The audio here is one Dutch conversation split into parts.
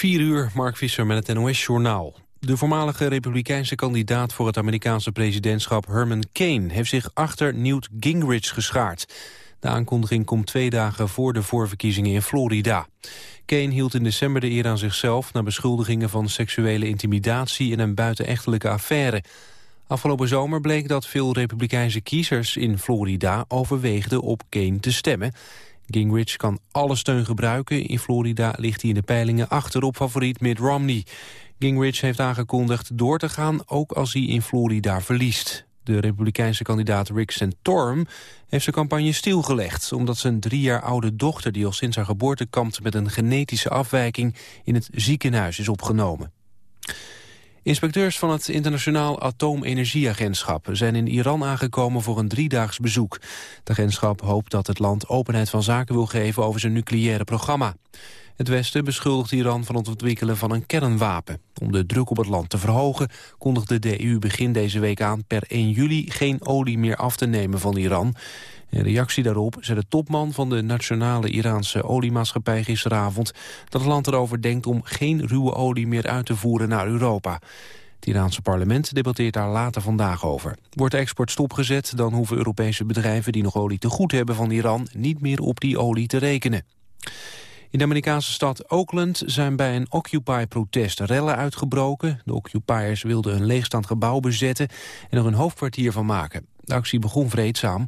4 uur, Mark Visser met het NOS-journaal. De voormalige republikeinse kandidaat voor het Amerikaanse presidentschap Herman Kane heeft zich achter Newt Gingrich geschaard. De aankondiging komt twee dagen voor de voorverkiezingen in Florida. Kane hield in december de eer aan zichzelf na beschuldigingen van seksuele intimidatie in een buitenechtelijke affaire. Afgelopen zomer bleek dat veel republikeinse kiezers in Florida overweegden op Kane te stemmen. Gingrich kan alle steun gebruiken. In Florida ligt hij in de peilingen achterop favoriet Mitt Romney. Gingrich heeft aangekondigd door te gaan, ook als hij in Florida verliest. De republikeinse kandidaat Rick Santorum heeft zijn campagne stilgelegd... omdat zijn drie jaar oude dochter, die al sinds haar geboorte kampt... met een genetische afwijking, in het ziekenhuis is opgenomen. Inspecteurs van het Internationaal Atoomenergieagentschap zijn in Iran aangekomen voor een driedaags bezoek. Het agentschap hoopt dat het land openheid van zaken wil geven over zijn nucleaire programma. Het Westen beschuldigt Iran van het ontwikkelen van een kernwapen. Om de druk op het land te verhogen kondigde de EU begin deze week aan per 1 juli geen olie meer af te nemen van Iran. In reactie daarop zei de topman van de nationale Iraanse oliemaatschappij gisteravond dat het land erover denkt om geen ruwe olie meer uit te voeren naar Europa. Het Iraanse parlement debatteert daar later vandaag over. Wordt de export stopgezet, dan hoeven Europese bedrijven die nog olie te goed hebben van Iran niet meer op die olie te rekenen. In de Amerikaanse stad Oakland zijn bij een Occupy-protest rellen uitgebroken. De Occupiers wilden een leegstaand gebouw bezetten en er een hoofdkwartier van maken. De actie begon vreedzaam,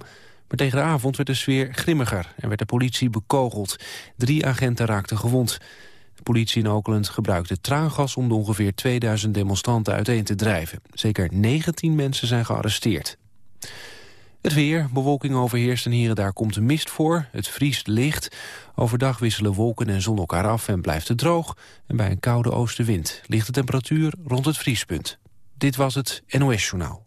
maar tegen de avond werd de sfeer grimmiger en werd de politie bekogeld. Drie agenten raakten gewond. De politie in Oakland gebruikte traangas om de ongeveer 2000 demonstranten uiteen te drijven. Zeker 19 mensen zijn gearresteerd. Het weer, bewolking overheerst en hier en daar komt mist voor. Het vriest licht. Overdag wisselen wolken en zon elkaar af en blijft het droog. En bij een koude oostenwind ligt de temperatuur rond het vriespunt. Dit was het NOS Journaal.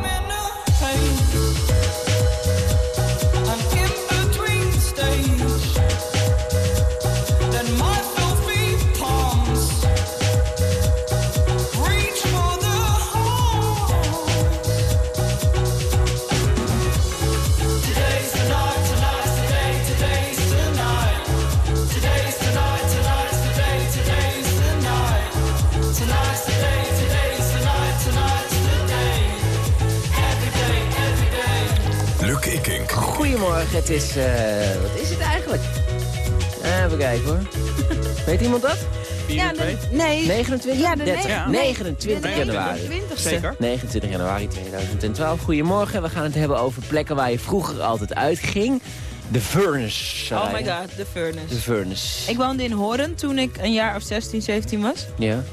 Goedemorgen, het is... Uh, wat is het eigenlijk? Even kijken hoor. Weet iemand dat? Ja, nee. 29? Ja, de 30, 29 januari. 29 Zeker. 29 januari 2012. Goedemorgen, we gaan het hebben over plekken waar je vroeger altijd uitging. De Furnace. Oh my god, de Furnace. De Furnace. Ik woonde in Horen toen ik een jaar of 16, 17 was. Ja.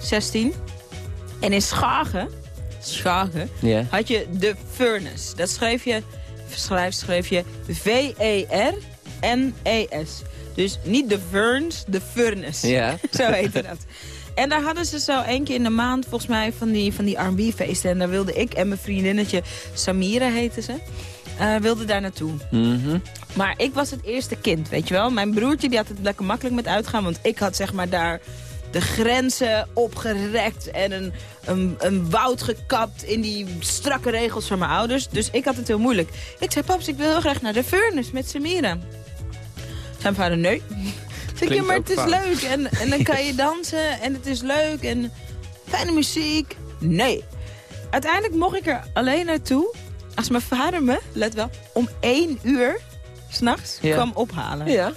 16. En in Schagen, Schagen ja. had je de Furnace. Dat schreef je schrijf, schreef je V-E-R-N-E-S. Dus niet de Ferns, de Furnace. Ja. zo heette dat. En daar hadden ze zo één keer in de maand volgens mij van die, van die R&B-feesten. En daar wilde ik en mijn vriendinnetje, Samira heette ze, uh, wilde daar naartoe. Mm Maar ik was het eerste kind, weet je wel. Mijn broertje die had het lekker makkelijk met uitgaan. Want ik had zeg maar daar de grenzen opgerekt en een, een, een woud gekapt in die strakke regels van mijn ouders. Dus ik had het heel moeilijk. Ik zei, paps, ik wil heel graag naar de furnace met Samira. Zijn vader, nee. Zeg je, maar het is leuk en, en dan kan je dansen en het is leuk en fijne muziek. Nee. Uiteindelijk mocht ik er alleen naartoe als mijn vader me, let wel, om één uur s'nachts ja. kwam ophalen. Ja.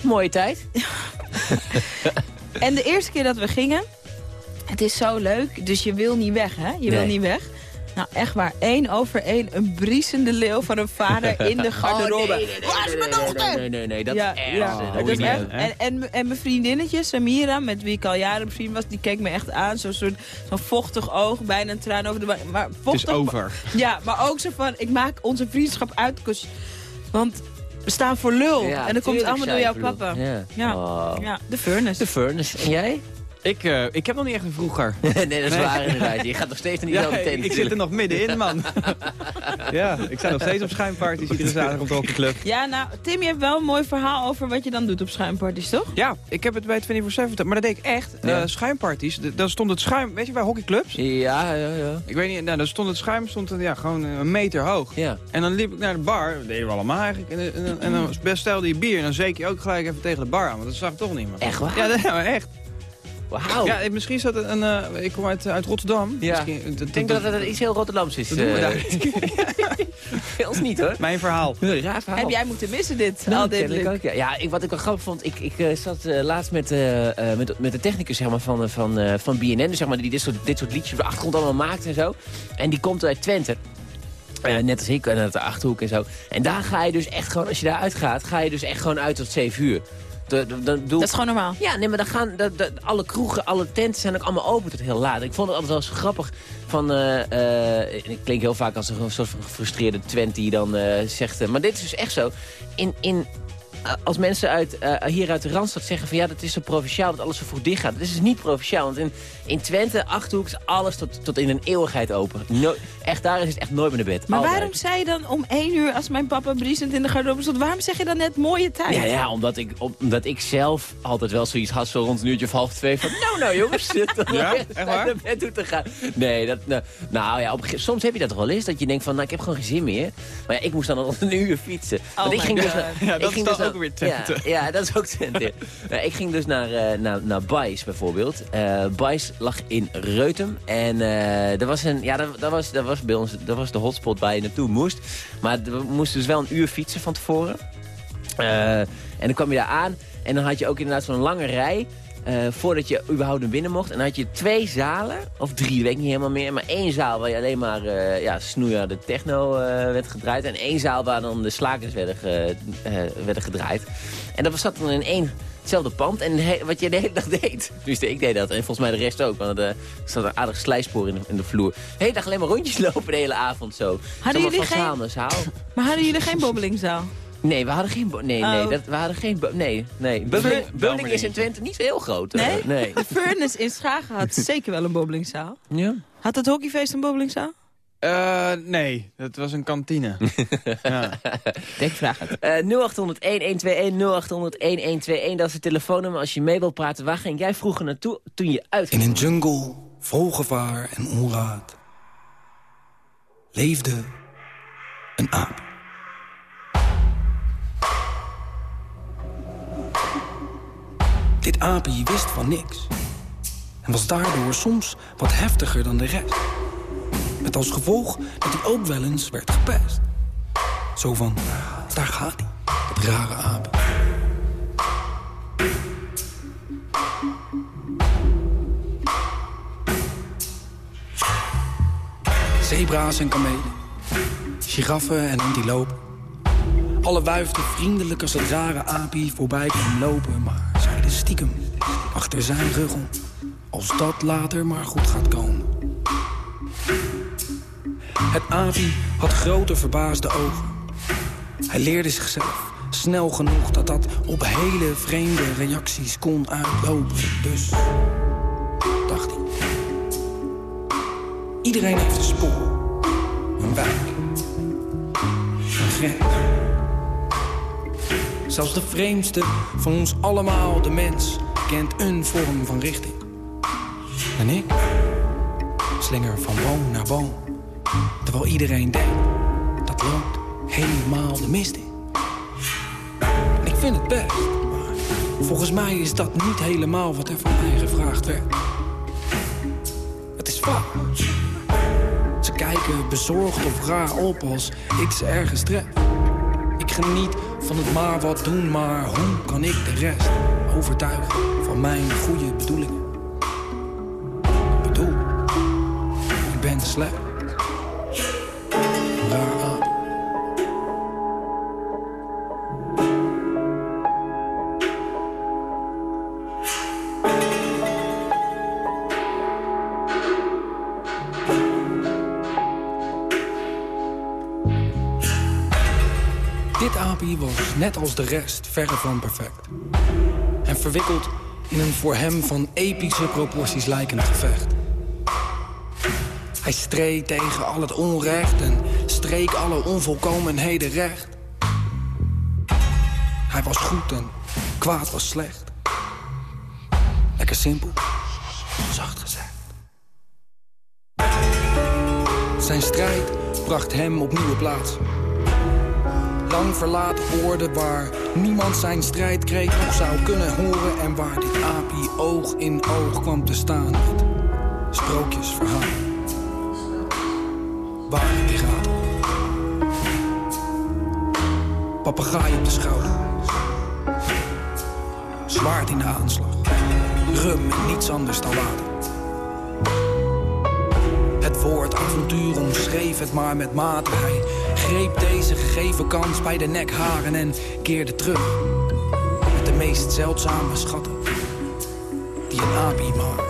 Mooie tijd. En de eerste keer dat we gingen, het is zo leuk, dus je wil niet weg, hè? Je wil niet weg. Nou, echt waar. één over één. Een briesende leeuw van een vader in de garderobe. Oh, nee, nee, Waar is mijn dochter? Nee, nee, nee, dat ja, is. Ja, dat is echt. En, en, en mijn vriendinnetje, Samira, met wie ik al jaren bevriend was... die keek me echt aan. Zo'n soort zo'n vochtig oog, bijna een traan over de... Maar vochtig, het is over. ja, maar ook zo van, ik maak onze vriendschap uit. Want we staan voor lul. en dat komt allemaal door jouw papa. Ja. Ja. Oh. ja, de furnace. De furnace. En jij? Ik, uh, ik heb nog niet echt een vroeger. nee, dat is nee. waar inderdaad. Je gaat nog steeds niet ja, tent. Ik zit er nog middenin, man. ja, ik sta nog steeds op schuimparties iedere zaterdag op de hockeyclub. Ja, nou, Tim, je hebt wel een mooi verhaal over wat je dan doet op schuimparties, toch? Ja, ik heb het bij 24-7, maar dat deed ik echt. Ja. Uh, schuimparties, dan stond het schuim, weet je, bij hockeyclubs? Ja, ja, ja. Ik weet niet, nou, dan stond het schuim stond, ja, gewoon een meter hoog. Ja. En dan liep ik naar de bar, dat deden we allemaal eigenlijk. En, en, en dan bestelde je bier en dan zeek je ook gelijk even tegen de bar aan, want dat zag toch niemand. Echt waar? Ja, dat, echt. Wauw. Ja, misschien is dat een... Uh, ik kom uit, uit Rotterdam. Ja. ik denk dat het iets heel Rotterdams is. Dat doen we daar. niet hoor. Mijn verhaal. Raar verhaal. Heb jij moeten missen dit? Nou, al dit ook, ja. ja ik, wat ik wel grappig vond, ik, ik uh, zat uh, laatst met, met, met de technicus zeg maar, van, van, van BNN, dus, zeg maar, die dit soort, dit soort liedjes op de achtergrond allemaal maakt en zo. En die komt uit Twente. net als ik, en uit de Achterhoek en zo. En daar ga je dus echt gewoon, als je daar uitgaat, ga je dus echt gewoon uit tot 7 uur. Dat is gewoon normaal? Ja, nee, maar dan gaan alle kroegen, alle tenten zijn ook allemaal open tot heel laat. Ik vond het altijd wel eens grappig van... Uh, uh, ik klink heel vaak als een soort van gefrustreerde Twent die dan uh, zegt... maar dit is dus echt zo. In, in eh, als mensen uit, uh, hier uit de Randstad zeggen van ja, dat is zo provinciaal dat alles zo vroeg dicht gaat. Dat is dus niet provinciaal, want in, in Twente, Achterhoek is alles tot, tot in een eeuwigheid open. No, echt, daar is het echt nooit meer naar bed. Maar waarom zei je dan om één uur, als mijn papa briesend in de garderobe stond, waarom zeg je dan net mooie tijd? Ja, ja omdat, ik, omdat ik zelf altijd wel zoiets had, zo rond een uurtje of half twee, van nou, nou jongens, zit ja, echt waar? naar bed toe te gaan. Nee, dat, nou, nou ja, op, soms heb je dat toch wel eens, dat je denkt van, nou, ik heb gewoon geen zin meer. Maar ja, ik moest dan al een uur fietsen. Oh want ik ging dus, ja, ik ging dus ook weer Twente. Ja, ja, dat is ook Twente. nou, ik ging dus naar, uh, naar, naar Bijs bijvoorbeeld. Uh, lag in Reutem. En uh, dat, was een, ja, dat, dat, was, dat was bij ons dat was de hotspot waar je naartoe moest. Maar we moesten dus wel een uur fietsen van tevoren. en dan kwam je daar aan. En dan had je ook inderdaad zo'n lange rij. Uh, voordat je überhaupt naar binnen mocht. En dan had je twee zalen, of drie, weet ik niet helemaal meer. Maar één zaal waar je alleen maar uh, ja, de techno uh, werd gedraaid. En één zaal waar dan de slakers werden, ge, werden gedraaid. En dat zat dan in één hetzelfde pand. En wat je de hele dag deed. Dus ik deed dat. En volgens mij de rest ook. Want er zat een aardig slijspoor in de, in de vloer. De hele dag alleen maar rondjes lopen de hele avond zo. Hadden jullie geen... Maar hadden jullie geen bobbelingzaal? Nee, we hadden geen... Nee, nee, oh. dat, we hadden geen... Nee, nee. Bowling is in Twente niet heel groot. Nee? nee. De Furnace in Schagen had zeker wel een bowlingzaal. Ja. Had het hockeyfeest een bowlingzaal? Uh, nee, dat was een kantine. ja. Denk, vraag het. Uh, 0800-1121, 0800-1121, dat is het telefoonnummer. Als je mee wilt praten, waar ging jij vroeger naartoe toen je uit In een jungle, vol gevaar en onraad, leefde een aap. Dit aapje wist van niks. En was daardoor soms wat heftiger dan de rest. Met als gevolg dat hij ook wel eens werd gepest. Zo van, daar gaat hij, dat rare aap. Zebra's en kamelen, giraffen en antilopen. Alle wuifden vriendelijk als het rare aapje voorbij kwam lopen... maar stiekem achter zijn rug om... als dat later maar goed gaat komen. Het aapje had grote verbaasde ogen. Hij leerde zichzelf snel genoeg dat dat op hele vreemde reacties kon uitlopen. Dus dacht hij. Iedereen heeft een spoor, een wijk, een grens. Zelfs de vreemdste van ons allemaal, de mens, kent een vorm van richting. En ik slinger van boom naar boom Terwijl iedereen denkt, dat loopt helemaal de mist in. ik vind het best, maar volgens mij is dat niet helemaal wat er van mij gevraagd werd. Het is vaak. Ze kijken bezorgd of raar op als ik ze ergens tref. Ik geniet van het maar wat doen, maar hoe kan ik de rest overtuigen van mijn goede bedoelingen? Ik bedoel, ik ben slecht. Net als de rest verre van perfect. En verwikkeld in een voor hem van epische proporties lijkend gevecht. Hij streed tegen al het onrecht en streek alle onvolkomenheden recht. Hij was goed en kwaad was slecht. Lekker simpel, zacht gezegd. Zijn strijd bracht hem op nieuwe plaats. Lang verlaten oorden waar niemand zijn strijdkreet nog zou kunnen horen... en waar dit apie oog in oog kwam te staan met sprookjesverhalen. Waar piraten. Papegaai op de schouder. Zwaard in de aanslag. Rum en niets anders dan water. Het woord avontuur omschreef het maar met mate. Greep deze gegeven kans bij de nekharen en keerde terug. Met de meest zeldzame schatten die een apie maar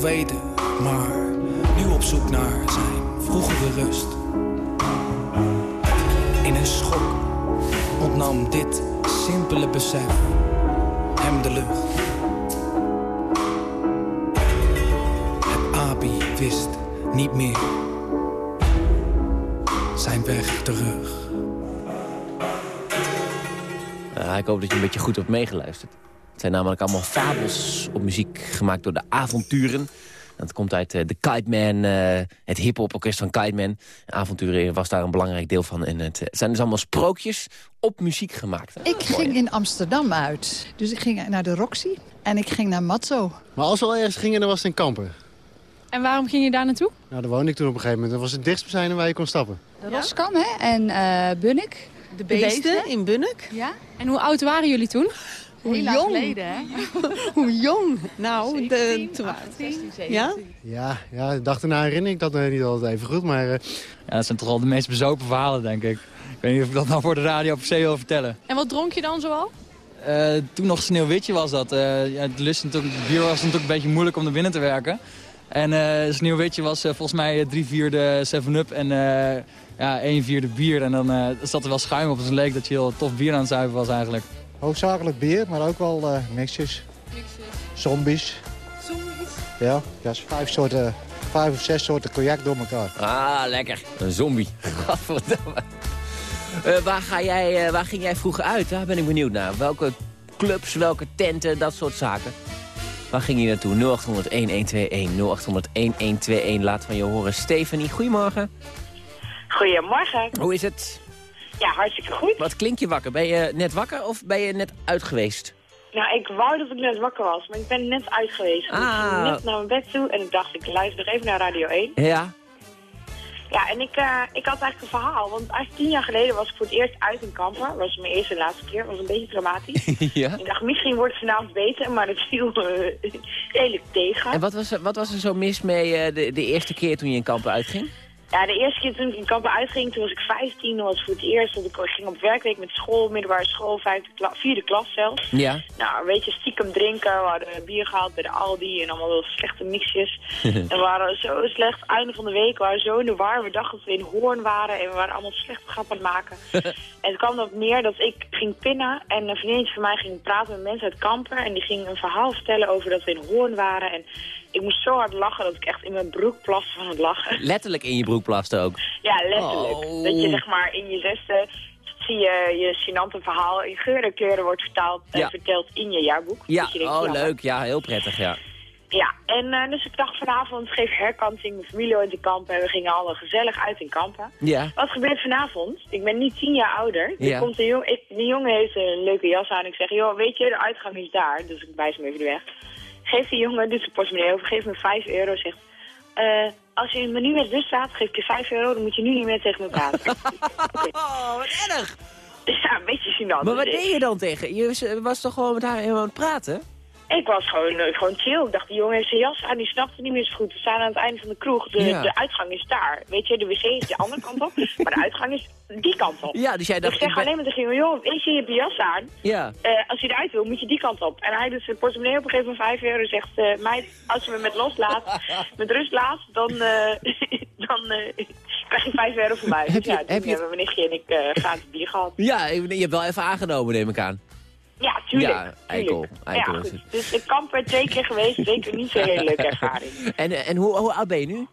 weten, maar nu op zoek naar zijn vroegere rust. In een schok ontnam dit simpele besef hem de lucht. Het apie wist niet meer zijn weg terug. Uh, ik hoop dat je een beetje goed hebt meegeluisterd. Het zijn namelijk allemaal fabels op muziek gemaakt door de avonturen. Dat komt uit uh, de Kite Man, uh, het hip-hop orkest van Kite Man. Avonturen was daar een belangrijk deel van. En het, het zijn dus allemaal sprookjes op muziek gemaakt. Hè? Ik ging in Amsterdam uit. Dus ik ging naar de Roxy en ik ging naar Matzo. Maar als we al ergens gingen, dan was het in Kampen. En waarom ging je daar naartoe? Nou, daar woonde ik toen op een gegeven moment. Dat was het dichtstbijzijnde waar je kon stappen. De Roskam hè? en uh, Bunnik. De beesten, de beesten in Bunnik. Ja. En hoe oud waren jullie toen? Hoe jong? Geleden, hè? hoe jong? Nou, 17, de, 18, 17. Ja? Ja, ja, de dag erna herinner ik dat uh, niet altijd even goed, maar... Uh... Ja, dat zijn toch al de meest bezopen verhalen, denk ik. Ik weet niet of ik dat nou voor de radio per se wil vertellen. En wat dronk je dan zoal? Uh, toen nog Sneeuwwitje was dat. Uh, ja, het lust natuurlijk, bier was natuurlijk een beetje moeilijk om naar binnen te werken. En uh, Sneeuwwitje was volgens mij drie vierde 7-up en ja, één vierde bier. En dan zat er wel schuim op. Dus het leek dat je heel tof bier aan het zuiven was eigenlijk. Hoofdzakelijk bier, maar ook wel uh, mixjes. Mixjes. Zombies. Zombies? Ja, dat is vijf, soorten, vijf of zes soorten cognac door elkaar. Ah, lekker. Een zombie. Godverdomme. Uh, waar, ga jij, uh, waar ging jij vroeger uit? Daar ben ik benieuwd naar. Welke clubs, welke tenten, dat soort zaken. Waar ging je naartoe? 0800-1121, 0800-1121. Laat van je horen. Stephanie, goedemorgen. Goedemorgen. Hoe is het? Ja, hartstikke goed. Wat klink je wakker? Ben je net wakker of ben je net uit geweest? Nou, ik wou dat ik net wakker was, maar ik ben net uit geweest. Ah. Ik ging net naar mijn bed toe en ik dacht, ik luister even naar Radio 1. Ja. Ja, en ik, uh, ik had eigenlijk een verhaal. Want eigenlijk tien jaar geleden was ik voor het eerst uit in kampen. Dat was mijn eerste en laatste keer. was een beetje dramatisch. ja. Ik dacht, misschien wordt het vanavond beter, maar het viel uh, redelijk tegen. En wat was, er, wat was er zo mis mee uh, de, de eerste keer toen je in kampen uitging? Ja, de eerste keer toen ik in kampen uitging, toen was ik 15. Dat was voor het eerst dat ik ging op werkweek met school, middelbare school, vijfde kla vierde klas zelfs. Ja. Nou, weet je, stiekem drinken. We hadden bier gehaald bij de Aldi en allemaal wel slechte mixjes. en we waren zo slecht, einde van de week, we waren zo in de war. We dachten dat we in Hoorn waren en we waren allemaal slechte grappen aan het maken. en het kwam erop neer dat ik ging pinnen en een vriendje van mij ging praten met mensen uit kampen. En die ging een verhaal vertellen over dat we in Hoorn waren. En ik moest zo hard lachen dat ik echt in mijn broek plaste van het lachen. Letterlijk in je broek plaste ook? Ja, letterlijk. Oh. Dat je zeg maar in je zesde zie je je gênante verhaal in geur en kleuren wordt vertaald, Ja. uh, verteld in je jaarboek. Ja, Dus je denkt, oh ja, leuk. Ja, heel prettig, ja. Ja, en uh, dus ik dacht vanavond geef herkansing mijn familie ooit in kampen en we gingen alle gezellig uit in kampen. Ja. Wat gebeurt vanavond? Ik ben nu tien jaar ouder. Ja. Er komt een, jong, ik, die jongen heeft een leuke jas aan. Ik zeg, joh, weet je, de uitgang is daar. Dus ik wijs hem even de weg. Geef die jongen, doet zijn portemonnee over, geef me 5 euro. Zegt, eh, als je het menu met bus staat, geef ik je 5 euro. Dan moet je nu niet meer tegen me praten. Oh, wat erg. Ja, een beetje gênant. Maar wat deed je dan tegen? Je was toch gewoon met haar helemaal aan het praten? Ik was gewoon, eh, gewoon chill. Ik dacht, die jongen heeft zijn jas aan, die snapte niet meer zo goed. We staan aan het einde van de kroeg. De, Ja. de uitgang is daar. Weet je, de wc is de andere kant op. Maar de uitgang is die kant op. Ja, dus jij dacht, ik zeg ik ben- alleen maar tegen jongen, joh, weet je, je hebt je jas aan. Ja. Eh, als je eruit wil, moet je die kant op. En hij doet zijn portemonnee op een gegeven moment 5 euro en zegt... eh meid, als je me met loslaat, met rust laat, dan, dan krijg je 5 euro van mij. Heb Dus je- ja, toen heb je- hebben mijn nichtje en ik gratis bier gehad. Ja, je hebt wel even aangenomen, neem ik aan. Ja, tuurlijk. Ja, eikel. eikel ja, is het. Dus ik kamp er twee keer geweest, zeker niet zo'n hele leuke ervaring. En, eh, en hoe, hoe oud ben je nu?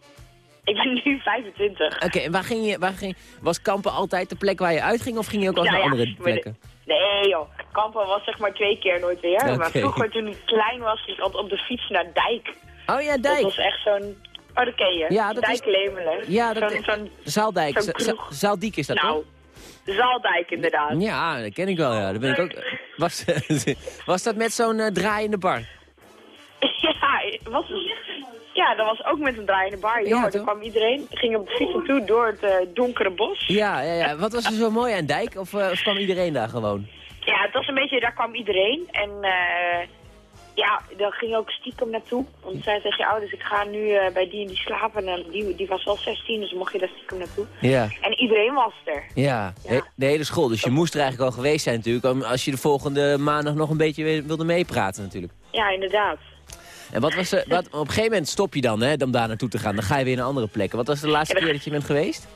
Ik ben nu 25. Oké, en waar ging je, waar ging, was kampen altijd de plek waar je uitging of ging je ook eens Ja, naar ja, andere plekken? Nee joh, kampen was zeg maar twee keer nooit weer. Maar vroeger toen ik klein was, ging ik altijd op de fiets naar Dijk. Oh ja, Dat Dijk. was echt zo'n... Oh, dat ken je. Ja, dat is- Dijk Lemelen. Ja, dat zo'n, is- zo'n Zaaldijk. Zaaldiek is dat Nou, toch? Zaaldijk inderdaad. Ja, dat ken ik wel, ja. Daar ben ik ook... Was, was dat met zo'n eh, draaiende bar? Ja, was, ja, dat was ook met een draaiende bar. Joh, daar kwam iedereen, ging op de fiets naartoe door het eh, donkere bos. Ja, ja, ja. Wat was er zo mooi aan Dijk? Of, eh, of kwam iedereen daar gewoon? Ja, het was een beetje, daar kwam iedereen. En ja, daar ging ook stiekem naartoe. Want zei tegen je ouders, ik ga nu eh, bij die en die slapen. En die, die was wel 16, dus mocht je daar stiekem naartoe. Ja. En iedereen was er. Ja, de, de hele school. Dus je moest er eigenlijk al geweest zijn natuurlijk. Als je de volgende maandag nog een beetje wi- wilde meepraten natuurlijk. Ja, inderdaad. En wat was er, wat, op een gegeven moment stop je dan hè, om daar naartoe te gaan. Dan ga je weer naar andere plekken. Wat was de laatste keer dat je bent geweest?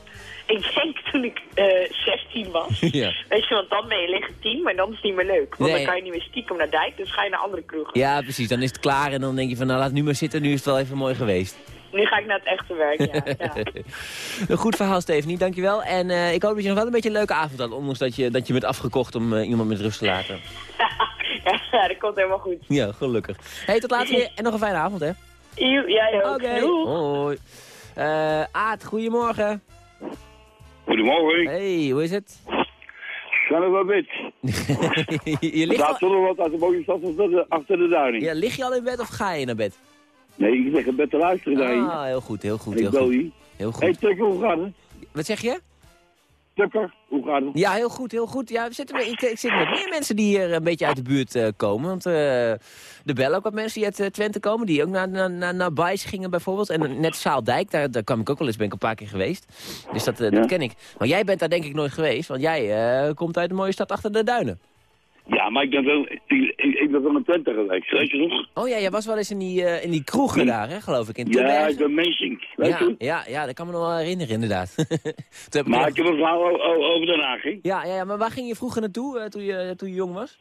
Ik denk toen ik eh 16 was. ja. Weet je, want dan ben je legitiem, maar dan is het niet meer leuk. Want Nee. dan kan je niet meer stiekem naar dijk, dus ga je naar andere kroegen. ja, precies. Dan is het klaar en dan denk je van nou laat nu maar zitten. Nu is het wel even mooi geweest. Nu ga ik naar het echte werk, ja. ja. een goed verhaal Stephanie, dankjewel. En eh, ik hoop dat je nog wel een beetje een leuke avond had. Ondanks dat je, dat je bent afgekocht om eh, iemand met rust te laten. ja, dat komt helemaal goed. Ja, gelukkig. Hey, tot later weer en nog een fijne avond hè. Joe, Jij ook. Oké. Doeg. Hoi. Aad, goedemorgen. Goedemorgen. Hey, hoe is het? Er wel wit. je ligt Daar al... wat uit de mooie stad achter de, duining. Ja, lig je al in bed of ga je naar bed? Nee, ik zeg het bed te luisteren naar je. Ah, heel goed, heel goed, Ik heel goed. je. Heel goed. Hey Tukker, hoe gaat het? Wat zeg je? Tukker, hoe gaat het? Ja, heel goed, heel goed. Ja, we zitten met, ik, ik zit met meer mensen die hier een beetje uit de buurt eh, komen. Want eh er bellen ook wat mensen die uit eh, Twente komen. Die ook naar, naar, naar, naar Bijs gingen bijvoorbeeld. En net Zaaldijk, daar, daar kwam ik ook wel eens, ben ik een paar keer geweest. Dus dat, dat ken ik. Maar jij bent daar denk ik nooit geweest. Want jij komt uit de mooie stad achter de duinen. Ja, maar ik ben wel, ik, ik, ben van een Twente geweest, weet je nog? Oh ja, jij was wel eens in die, eh, in die kroegen daar, hè, geloof ik. In Ja, ik ben Meesink, weet ja, je? ja, ja, dat kan me nog wel herinneren inderdaad. Heb Maar ik heb een verhaal o- over Den Haag, hè? ja, ja, ja, maar waar ging je vroeger naartoe eh, toen, je, toen je jong was?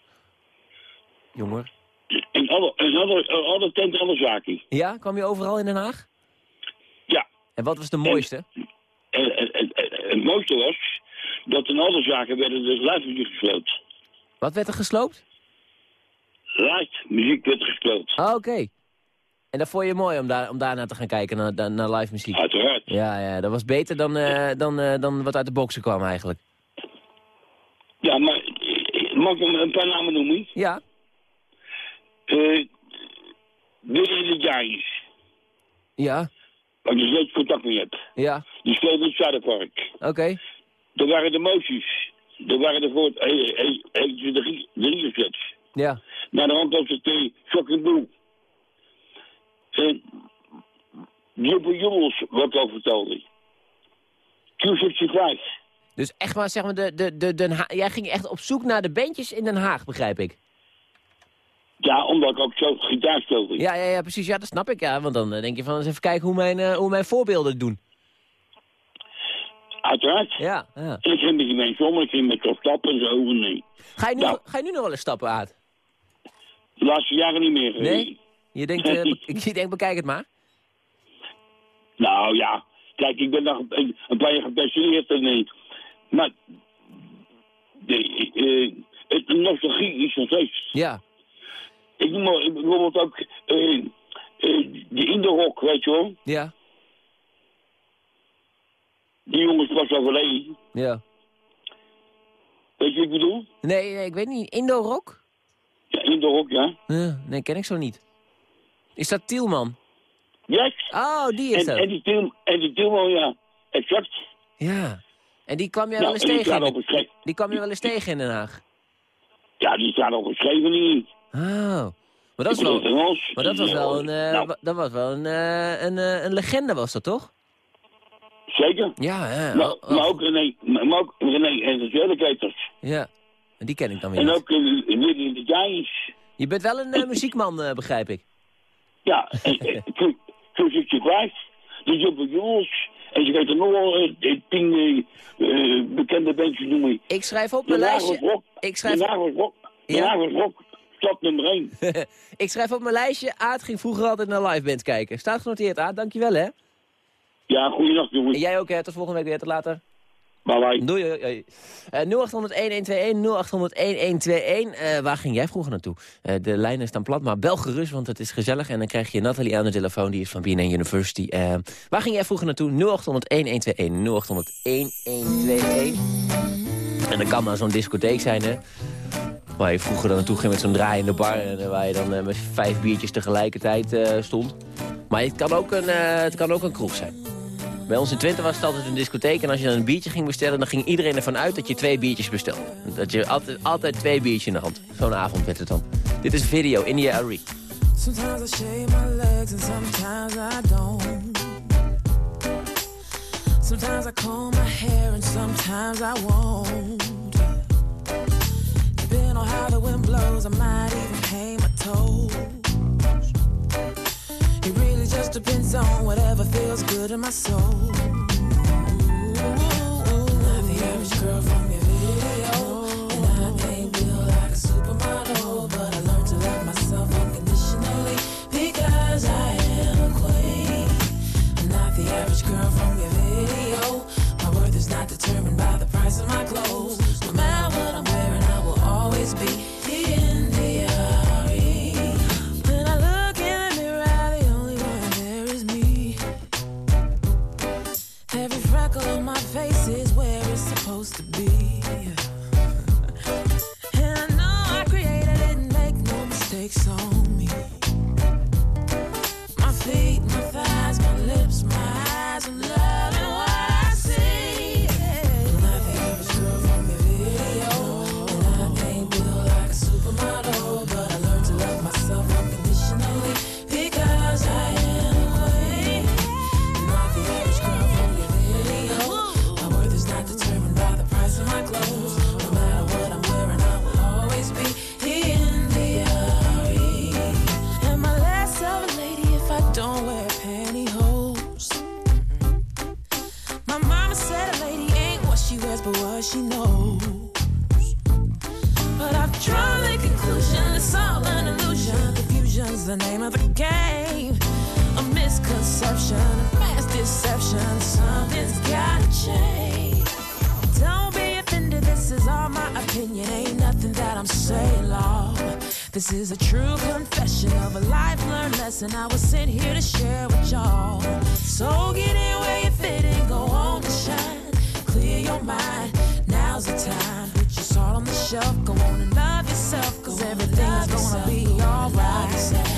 Jonger. In alle, in alle, alle tenten, alle zaken. Ja, kwam je overal in Den Haag? Ja. En wat was de mooiste? En, en, en- en het mooiste was dat in alle zaken werden de geluidmuziek gesloten. Wat werd er gesloopt? Live muziek werd gesloten. Ah, oké. En dat vond je mooi om, daar, om daarna te gaan kijken, naar, naar- naar live muziek? Uiteraard. Ja, ja, dat was beter dan, eh, dan, eh, dan wat uit de boksen kwam eigenlijk. Ja, maar eh, mag ik een paar namen noemen? Ja. Willy de Giants, Ja, waar dus steeds contact mee heb. ja, Die speelde in het Zuiderpark. oké. Er waren de moties. Er waren er voor eh, drie, drie gezet. Ja. Naar de hand was het uh, Shocking Blue. En Jubel Jubels, wat al vertelde. Q65. Dus echt maar, zeg maar, de, de, de, Den Ha- jij ging echt op zoek naar de bandjes in Den Haag, begrijp ik. Ja, omdat ik ook zo gitaar speelde. Ja, ja, ja, precies. Ja, dat snap ik, ja. Want dan eh, denk je van, eens even kijken hoe mijn, eh, hoe mijn voorbeelden het doen. Uiteraard. Ja, ja. En ik ging met die mensen om, ik ging met zo'n stappen en zo. Nee. Ga je, nu, Nou. ga je nu nog wel eens stappen, Aad? De laatste jaren niet meer. Nee? Je denkt, eh, be- je denkt bekijk het maar. Nou ja, kijk, ik ben nog een, paar jaar gepensioneerd en nee. Maar de, eh, het nostalgie is nog steeds. Ja. Ik noem maar, bijvoorbeeld ook eh, eh, de Indorok, weet je wel. Ja. Die jongens was overleden. Ja. Weet je wat ik bedoel? Nee, nee, ik weet niet. Indo-rock? Ja, Indorok, ja. Ja, nee, ken ik zo niet. Is dat Tielman? Yes. Oh, die is en, dat. en die Tiel, en die Tielman, ja. Exact. Ja. En die kwam jij Nou, wel eens die tegen? in-. Die kwam je wel eens tegen in Den Haag? Ja, die staat op een Scheveningen. Oh. Maar dat, Ik wel, was in Engels. maar dat was wel een, eh, Nou. dat was wel een, eh, een, eh, een legende, was dat toch? Zeker. Ja, ja. Maar, oh, maar ook René, maar ook René en de Zwellenketers. Ja, die ken ik dan weer En ook uh, Willy de Giants. Je bent wel een eh, muziekman, eh, begrijp ik. Ja, en eh, Cru- Cruisertje Christ, de Jubber Jules. En je weet er nog wel eh, eh, tien eh, eh, bekende bandjes noemen. Ik schrijf op mijn lijstje... Ik schrijf Rock. Ja. Rock. Stap nummer 1. ik schrijf op mijn lijstje, Aad ging vroeger altijd naar live bands kijken. Staat genoteerd, Aad, dankjewel hè. Ja, goeienacht jongens. En jij ook hè, tot volgende week weer, tot later. Bye bye. Doei. Eh 0800-1121, 0800-1121. Eh, waar ging jij vroeger naartoe? Eh, de lijnen staan plat, maar bel gerust, want het is gezellig. En dan krijg je Nathalie aan de telefoon, die is van BNN University. Eh, waar ging jij vroeger naartoe? 0800-1121, 0800-1121. En dat kan maar zo'n discotheek zijn, hè. Waar je vroeger dan naartoe ging met zo'n draaiende bar... en eh, waar je dan eh, met vijf biertjes tegelijkertijd eh, stond. Maar het kan, ook een, het kan ook een kroeg zijn. Bij ons in Twente was het altijd een discotheek. En als je dan een biertje ging bestellen, dan ging iedereen ervan uit dat je twee biertjes bestelde. Dat je altijd, altijd twee biertjes in de hand. Zo'n avond werd het dan. Dit is video, India Arie. Sometimes I shave my legs and sometimes I don't. Sometimes I comb my hair and sometimes I won't. The wind blows, I might even paint my toes. It really just depends on whatever feels good in my soul. Not the average girl from your video, and I like a supermodel, but I learned to love myself unconditionally because I am a queen. I'm not the average girl from your video. My worth is not determined by the price of my clothes. No the name of the game. A misconception, a mass deception. Something's gotta change. Don't be offended, this is all my opinion. Ain't nothing that I'm saying, Lord. This is a true confession of a life learned lesson I was sent here to share with y'all. So get in where you fit and go on and shine. Clear your mind, now's the time. Put your salt on the shelf, go on and love yourself, cause everything's gonna be alright.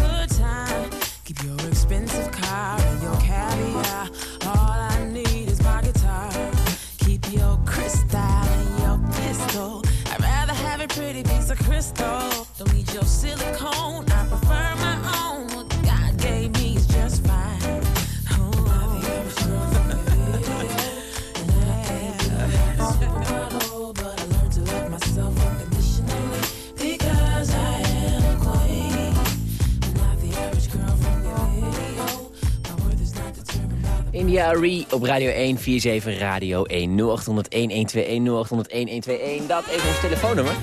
India op Radio 1, 47 Radio 1, 0800 1121, 0800 1121. Dat is ons telefoonnummer.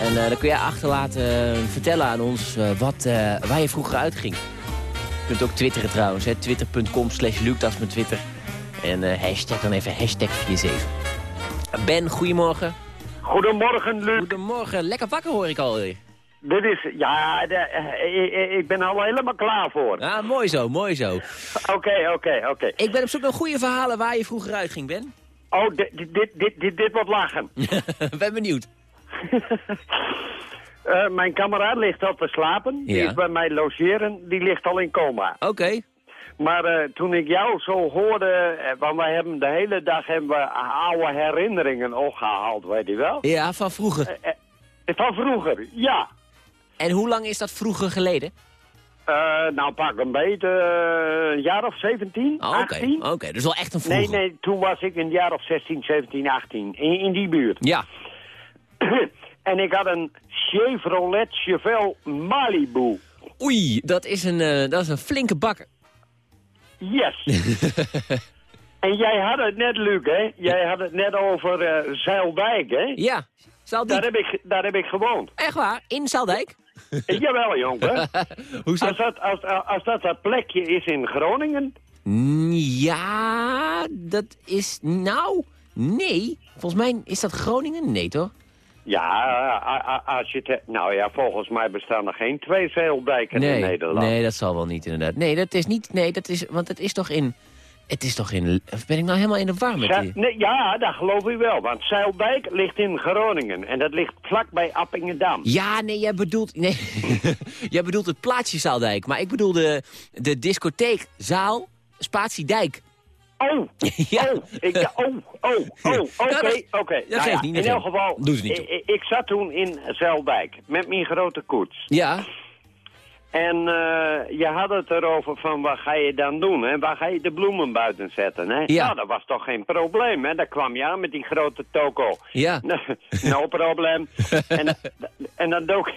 En eh, dan kun jij achterlaten eh, vertellen aan ons eh, wat, waar je vroeger uitging. Je kunt ook twitteren trouwens, twitter.com slash Luc, dat is mijn Twitter. En hashtag dan even hashtag 47. Ben, goedemorgen. Goedemorgen, Luc. Goedemorgen, lekker wakker hoor ik alweer. Dit is, ja, de- eh, ik, ben al helemaal klaar voor. Ah, mooi zo, mooi zo. Oké, oké, oké. Ik ben op zoek naar goede verhalen waar je vroeger uitging, Ben. Oh, dit, dit, dit, dit, dit, wordt lachen. ben benieuwd. Eh, mijn kameraad ligt al te slapen. Die Ja. is bij mij logeren. Die ligt al in coma. Oké. Maar eh, toen ik jou zo hoorde, eh, want wij hebben de hele dag hebben we oude herinneringen opgehaald, weet je wel? Ja, van vroeger. Van vroeger, ja. En hoe lang is dat vroeger geleden? Eh, nou, pak een beetje eh, een jaar of 17, Oh, Oké, 18. oké, dus wel echt een Nee, vroeger. nee, toen was ik een jaar of 16, 17, 18. In, in die buurt. Ja. en ik had een Chevrolet Chevelle Malibu. Oei, dat is een, eh, dat is een flinke bakker. Yes. en jij had het net, Luc, hè? Jij had het net over Zeildijk, hè? Ja, Zeildijk. Daar heb ik, daar heb ik gewoond. Echt waar? In Zaldijk? Jawel, jongen. Hoezo? Als dat, als, als dat dat plekje is in Groningen... Mm, Ja, dat is... Nou, nee. Volgens mij is dat Groningen? Nee, toch? Ja, als je Nou ja, volgens mij bestaan er geen twee Zeildijken in Nederland. nee, dat zal wel niet inderdaad. Nee, dat is niet... Nee, dat is... Want het is toch in... Het is toch in... Ben ik nou helemaal in de war met die... nee, ja, dat geloof ik wel. Want Zeildijk ligt in Groningen. En dat ligt vlak bij Appingedam. Ja, nee, jij bedoelt... Nee, jij bedoelt het plaatsje Zaaldijk. Maar ik bedoel de, de discotheek Zaal Spatiedijk. Oh, ja. oh, ik, oh, oh, oh, oké, oké. Nou In elk geval. Doe ze niet ik, ik- zat toen in Zeildijk met mijn grote koets. Ja. En eh, je had het erover van wat ga je dan doen, hè? Waar ga je de bloemen buiten zetten, hè? Ja. Nou, dat was toch geen probleem, hè? Daar kwam je aan met die grote toko. Ja. no probleem. en, en dan dook...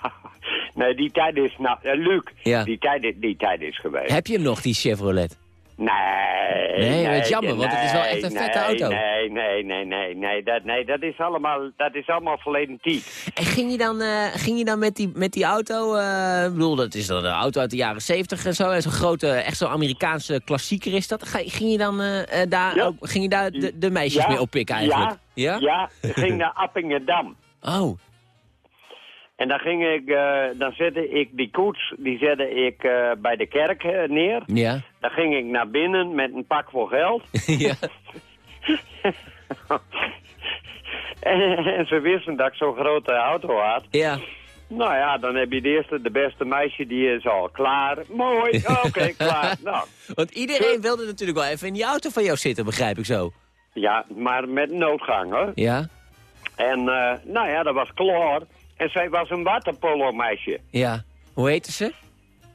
nee, die tijd is... Nou, eh, Luc, Ja. die, tijd, is- die tijd is geweest. Heb je hem nog, die Chevrolet? Nee. Nee, is jammer, want het is wel nee, echt een vette nee, auto. Nee, nee, nee, nee, nee, dat, nee, dat is allemaal, dat is allemaal verleden tijd. En ging je dan, eh, ging je dan met, die, met die auto... eh, ik bedoel, dat is dan een auto uit de jaren 70 en zo. Zo'n grote, echt zo'n Amerikaanse klassieker is dat. Ging je dan eh, daar, ook, ging je daar de, de meisjes Ja, mee oppikken eigenlijk? Ja, ja? ik ging naar Appingedam. Oh. En dan ging ik, eh, dan zette ik die koets, die zette ik eh, bij de kerk eh, neer. Ja. Dan ging ik naar binnen met een pak voor geld. ja. en, en ze wisten dat ik zo'n grote auto had. Ja. Nou ja, dan heb je de eerste, de beste meisje, die is al klaar. Mooi, oké, klaar. Nou, Want iedereen wilde natuurlijk wel even in die auto van jou zitten, begrijp ik zo. ja, maar met noodgang hoor. Ja? En nou ja, dat was klaar. En zij was een waterpolo meisje. Ja. Hoe heette ze?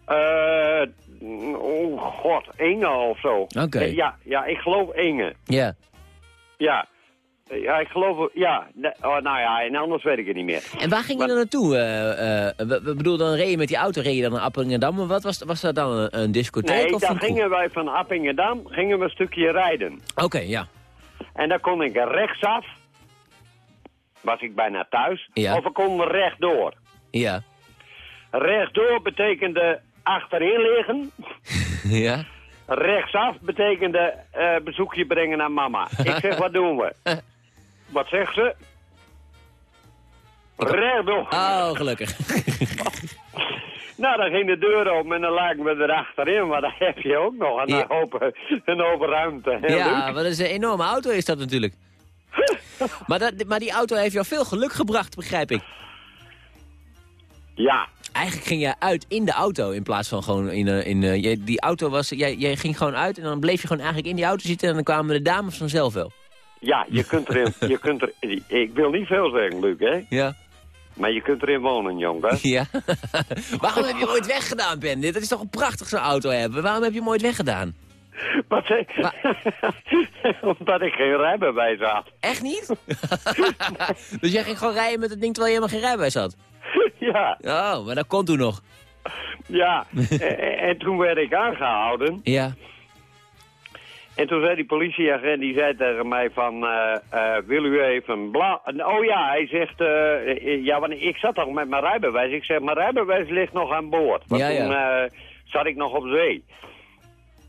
Eh, oh god, Inge of zo. Oké. Ja, ja, ik geloof Inge. Ja. Ja. Ja, ik geloof, ja. Oh, nou ja, en anders weet ik het niet meer. En waar ging je dan naartoe? we, we bedoel, dan reed je met die auto, reed je dan naar Appingedam. Maar wat was, was dat dan, een, een discotheek Nee, of dan gingen wij van Appingedam gingen we een stukje rijden. Oké, ja. En dan kon ik rechtsaf, was ik bijna thuis, Ja. of ik kon rechtdoor. Ja. Rechtdoor betekende achterin liggen. ja. Rechtsaf betekende eh, bezoekje brengen naar mama. Ik zeg, wat doen we? Wat zegt ze? Rechtdoor. Oh, gelukkig. Nou, dan ging de deur open en dan lagen we erachterin. Maar dan heb je ook nog een, Ja. hoop, een hoop ruimte. ja, wat is een enorme auto is dat natuurlijk. maar, dat, maar die auto heeft jou veel geluk gebracht, begrijp ik. Ja. Eigenlijk ging jij uit in de auto in plaats van gewoon in... eh, in eh, die auto was... Jij, jij ging gewoon uit en dan bleef je gewoon eigenlijk in die auto zitten... en dan kwamen de dames vanzelf wel. Ja, je kunt erin... je kunt er, ik wil niet veel zeggen, Luc, hè? Ja. Maar je kunt erin wonen, jongen. Ja. Waarom heb je hem ooit weggedaan, Ben? Dit is toch een prachtig zo'n auto hebben. Waarom heb je hem ooit weggedaan? Wat zeg Omdat ik geen rijbewijs had. Echt niet? dus jij ging gewoon rijden met het ding terwijl je helemaal geen rijbewijs had? Ja. Oh, maar dat kon toen nog. Ja, en, en toen werd ik aangehouden. Ja. En toen zei die politieagent, die zei tegen mij van, eh, eh, wil u even bla... Oh ja, hij zegt, eh, ja, want ik zat toch met mijn rijbewijs. Ik zeg, mijn rijbewijs ligt nog aan boord. Want Ja, ja. toen zat ik nog op zee.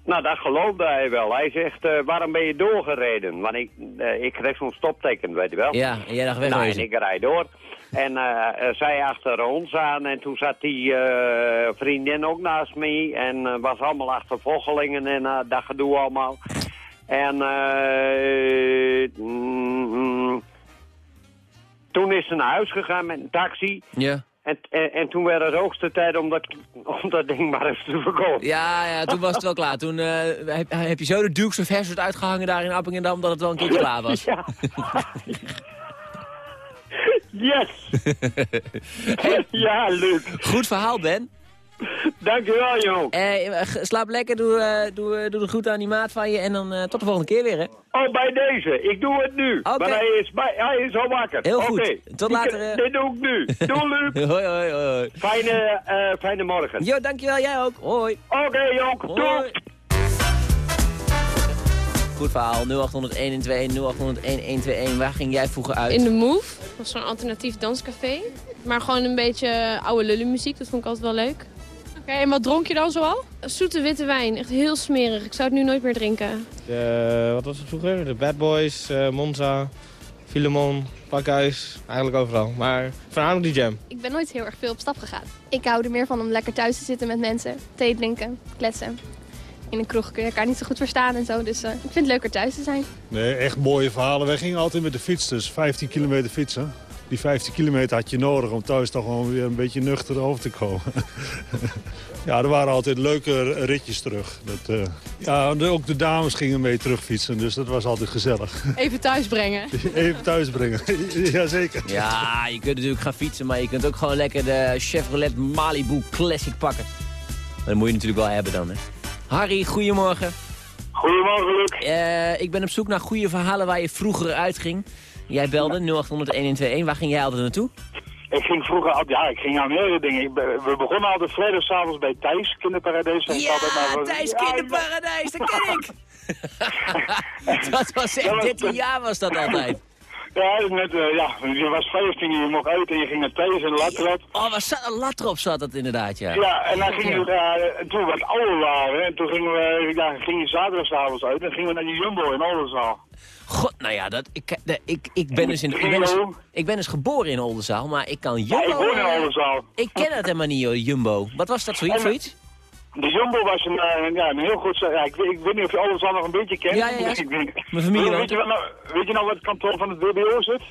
Nou, dat geloofde hij wel. Hij zegt, eh, waarom ben je doorgereden? Want ik, eh, ik kreeg zo'n stopteken, weet je wel. Ja, en jij dacht Nou, en ik rijd door. En eh, zij achter ons aan en toen zat die vriendin ook naast me en was allemaal achtervolgelingen en dat gedoe allemaal. En eh, mm, mm, toen is ze naar huis gegaan met een taxi. Ja. En, en, en toen werd het hoogste tijd om dat, om dat ding maar eens te verkopen. Ja, ja, toen was het wel klaar. Toen eh, heb, heb je zo de Dukes of Hazzard uitgehangen daar in Appingedam dat het wel een keertje klaar was. Ja. Yes! ja, Luc. Goed verhaal, Ben. Dankjewel, joh. Eh, g- slaap lekker, doe, eh, doe, eh, doe de groet aan die maat van je en dan eh, tot de volgende keer weer, hè. Oh, bij deze. Ik doe het nu. Oké. Maar hij is, bij, hij is al wakker. Heel goed. Tot later, eh. Dit doe ik nu. Doei, Luc. hoi, hoi, hoi, hoi. Fijne, eh, fijne morgen. Jo, dankjewel, jij ook. Hoi. Oké, Jonk. Doei. Goed verhaal, 0800 0800 Waar ging jij vroeger uit? In de Move. Dat was zo'n alternatief danscafé. Maar gewoon een beetje oude lullenmuziek. Dat vond ik altijd wel leuk. Oké, en wat dronk je dan zoal? Zoete witte wijn. Echt heel smerig. Ik zou het nu nooit meer drinken. De, wat was het vroeger? De Bad Boys, eh, Monza, Filemon, Pakhuis. Eigenlijk overal. Maar voornamelijk die jam. Ik ben nooit heel erg veel op stap gegaan. Ik hou er meer van om lekker thuis te zitten met mensen. Thee drinken, kletsen. In een kroeg kun je elkaar niet zo goed verstaan en zo. Dus eh, ik vind het leuker thuis te zijn. Nee, echt mooie verhalen. Wij gingen altijd met de fiets, dus 15 kilometer fietsen. Die 15 kilometer had je nodig om thuis toch gewoon weer een beetje nuchter over te komen. ja, er waren altijd leuke ritjes terug. Dat, eh, ja, ook de dames gingen mee terugfietsen, dus dat was altijd gezellig. Even thuis brengen. Even thuis brengen. Jazeker. Ja, je kunt natuurlijk gaan fietsen, maar je kunt ook gewoon lekker de Chevrolet Malibu Classic pakken. Maar dat moet je natuurlijk wel hebben dan, hè. Harry, goedemorgen. Goedemorgen, Luc. Eh, ik ben op zoek naar goede verhalen waar je vroeger uitging. Jij belde 0800 Waar ging jij altijd naartoe? Ik ging vroeger altijd, ja, ik ging aan meerdere dingen. Ik We begonnen altijd vrijdagavond bij Thijs, kinderparadijs. En Ja, maar- Thijs Ja, Kinderparadijs, dat ken ik. dat was echt 13 jaar was dat altijd. Ja, net, eh, ja, je was 15 en je mocht uit en je ging naar Thijs en Latrop. Oh, waar zat zat dat inderdaad, ja. Ja, en dan gingen Ja. we, eh, en toen we wat ouder waren, en toen gingen we, ja, ging je zaterdagavond uit en gingen we naar die Jumbo in Oldenzaal. God, nou ja, dat, ik, de- ik, ik, ben dus in, ik, ben dus, ik ben dus geboren in Oldenzaal, maar ik kan Jumbo... Ja, ik woon in Oldenzaal. Ik ken het helemaal niet, hoor, Jumbo. Wat was dat zoiets? En- zoiets? De Jumbo was een, eh, ja, een heel goed, ja, ik, weet- ik weet niet of je Oldenzaal nog een beetje kent. Ja, ja, ja. Ik weet- Mijn familie weet, je nou, weet je nou wat het kantoor van het WBO zit?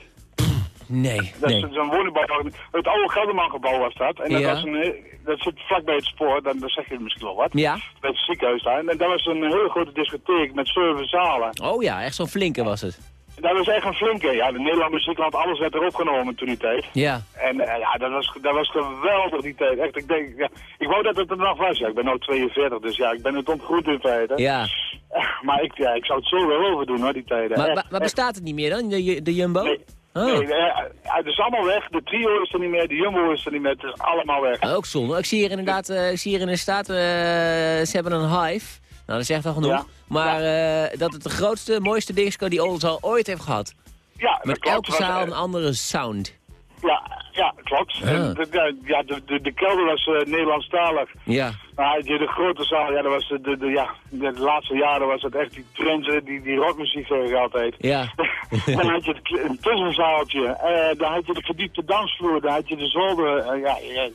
Nee, Dat nee. is zo'n woningbouw. Het oude Gelderman-gebouw was dat. En dat, Ja. was een, dat zit vlakbij het spoor, dan, dan zeg je misschien wel wat. Ja. Bij het ziekenhuis daar. En dat was een hele grote discotheek met zeven zalen. Oh ja, echt zo'n flinke was het. Dat was echt een flinke. Ja, de Nederlandse muziekland, alles werd er opgenomen toen die tijd. Ja. En eh, ja, dat was, dat was geweldig die tijd. Echt, ik denk, ja, ik wou dat het er nog was. Ja, ik ben nu 42, dus ja, ik ben het ontgroeid in feite. Ja. Maar ik, ja, ik zou het zo wel overdoen hoor, die tijden. Maar, Echt, maar, maar echt. bestaat het niet meer dan, de, de Jumbo? Oh. Nee, het is allemaal weg. De trio is er niet meer, de jumbo is er niet meer. Het is allemaal weg. Ook zonde. Ik zie hier inderdaad, eh, ik zie hier in de staat, eh, ze hebben een hive. Nou, dat zegt al genoeg. Ja. Maar eh, dat het de grootste, mooiste disco die Oldenzaal ooit heeft gehad. Ja, Met elke zaal een andere sound. Ja, ja klopt. Ah. En de, ja, de, de, de kelder was eh, Nederlandstalig. Ja. Maar had je de grote zaal, ja, dat was de, de, de- ja, de laatste jaren was het echt die trends, eh, die, die rockmuziek zeg ik altijd. Ja. dan had je het een tussenzaaltje, eh, dan had je de verdiepte dansvloer, dan had je de zolder. eh, ja, ja,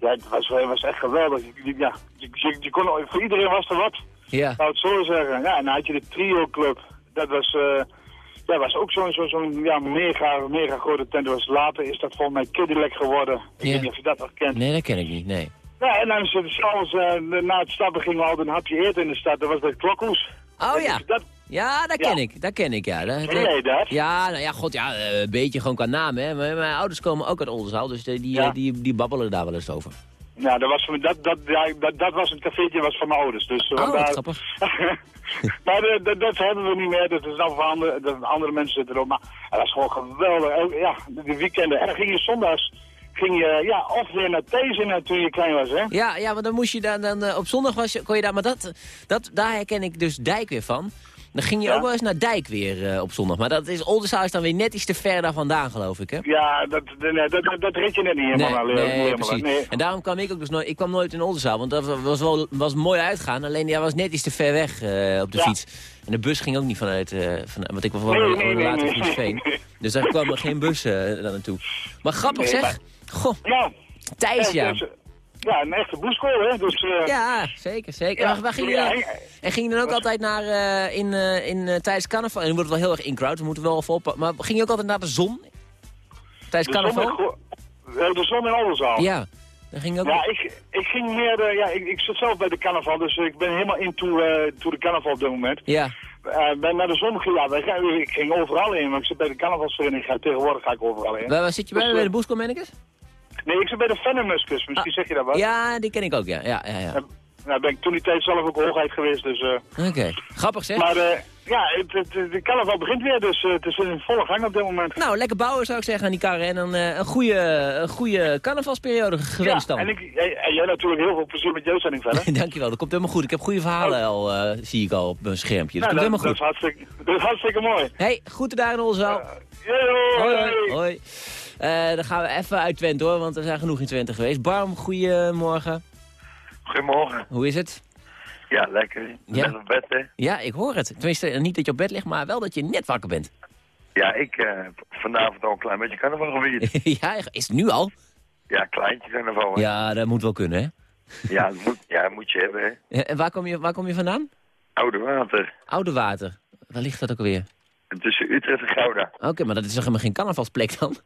ja, het was, was echt geweldig. Ja, je, je, je kon, voor iedereen was er wat, Ja. zou het zo zeggen. Ja, en dan had je de trio club. Dat was, eh, ja, was ook zo'n zo, zo'n ja, mega, mega grote tent. Dat was, later is dat volgens mij Cadillac geworden. Ik Ja. weet niet of je dat nog kent. Nee, dat ken ik niet, nee. Ja, en dan is het s'avonds, eh, na het stappen gingen we altijd een hapje eten in de stad. Dat was de klokhoes. Oh ja. Dat, Ja, dat ken Ja. ik. Dat ken ik, ja. Dat, Ken jij dat? Ja, nou ja, god, ja, eh, een beetje gewoon qua naam, hè. Mijn, mijn ouders komen ook uit Oldenzaal, dus die, die, Ja. eh, die, die babbelen daar wel eens over. Ja, dat, was, voor- dat, dat, ja, dat, dat was een cafeetje was van mijn ouders. Dus, eh, Oh, grappig. maar de- de- dat hebben we niet meer. Dat is nou voor andere, dat andere mensen zitten erop. Maar het was gewoon geweldig. Ja, de, de weekenden. En dan ging je zondags, ging je, ja, of weer naar Thezen toen je klein was, hè? Ja, ja, want dan moest je dan, dan eh, op zondag was je, kon je daar, maar dat, dat, daar herken ik dus Dijk weer van. Dan ging je ook wel eens naar Dijk weer eh, op zondag. Maar dat is Oldenzaal is dan weer net iets te ver daar vandaan, geloof ik, hè? Ja, dat, nee, dat, dat, dat red je net niet helemaal. Nee, aan, nee, helemaal precies. Nee. En daarom kwam ik ook dus nooit... Ik kwam nooit in Oldenzaal, want dat was wel was mooi uitgaan. Alleen ja, was net iets te ver weg eh, op de Ja. fiets. En de bus ging ook niet vanuit... eh van, want ik was wel Nee, later in. Dus daar kwam er geen bus eh daar naartoe. Maar grappig zeg. maar- Goh, Ja. Thijs, ja. Ja, een echte boeskool, hè. Dus, eh, Ja, zeker, zeker. Ja, En waar, ging je dan? En ging je dan ook altijd naar eh, in, eh, in tijdens carnaval? En dan wordt het wel heel erg in-crowd, we moeten wel even op. Maar ging je ook altijd naar de zon? Tijdens de zon, carnaval? gro- eh, de zon in Oldenzaal. Ja, dan ging ook... Ja, ik, ik ging meer, ja, ik, ik zit zelf bij de carnaval, dus ik ben helemaal into eh to de carnaval op dit moment. Ja. Eh, ben naar de zon gegaan, ja, ik ging overal in, maar ik zit bij de carnavalsvereniging, tegenwoordig ga ik overal in. Waar, waar zit je bij? Dus, bij de? Nee, ik zit bij de Venemuskus, misschien zeg je dat wat? Ja, die ken ik ook, ja. ja, ja, ja. Nou, ben ik toen die tijd zelf ook hoogheid geweest, dus... eh, Oké, grappig zeg. Maar eh, ja, het, het, de carnaval begint weer, dus eh, het is in volle gang op dit moment. Nou, lekker bouwen zou ik zeggen aan die karren. En dan een, goede, een goede carnavalsperiode gewenst ja, dan. En, ik, en, en jij natuurlijk heel veel plezier met je uitzending verder. Dankjewel, dat komt helemaal goed. Ik heb goede verhalen al, eh, zie ik al op mijn schermpje. Dat Nou, komt helemaal goed. dat, is hartstikke, dat is hartstikke mooi. Hey, groeten daar in Oldenzaal. hoi, hoi. hoi. Eh, dan gaan we even uit Twente hoor, want er zijn genoeg in Twente geweest. Barm, goedemorgen. Goedemorgen. Hoe is het? Ja, lekker. Ja. Net op bed, hè? Ja, ik hoor het. Tenminste, niet dat je op bed ligt, maar wel dat je net wakker bent. Ja, ik eh, heb vanavond al een klein beetje carnaval gevierd. ja, is het nu al? ja, kleintje carnaval. hè? Ja, dat moet wel kunnen, hè? Ja, dat moet, ja, moet je hebben, hè? Ja, En waar kom je, waar kom je vandaan? Oude water. Oude Water. Waar ligt dat ook alweer? Tussen Utrecht en Gouda. Oké, maar dat is toch helemaal geen carnavalsplek dan?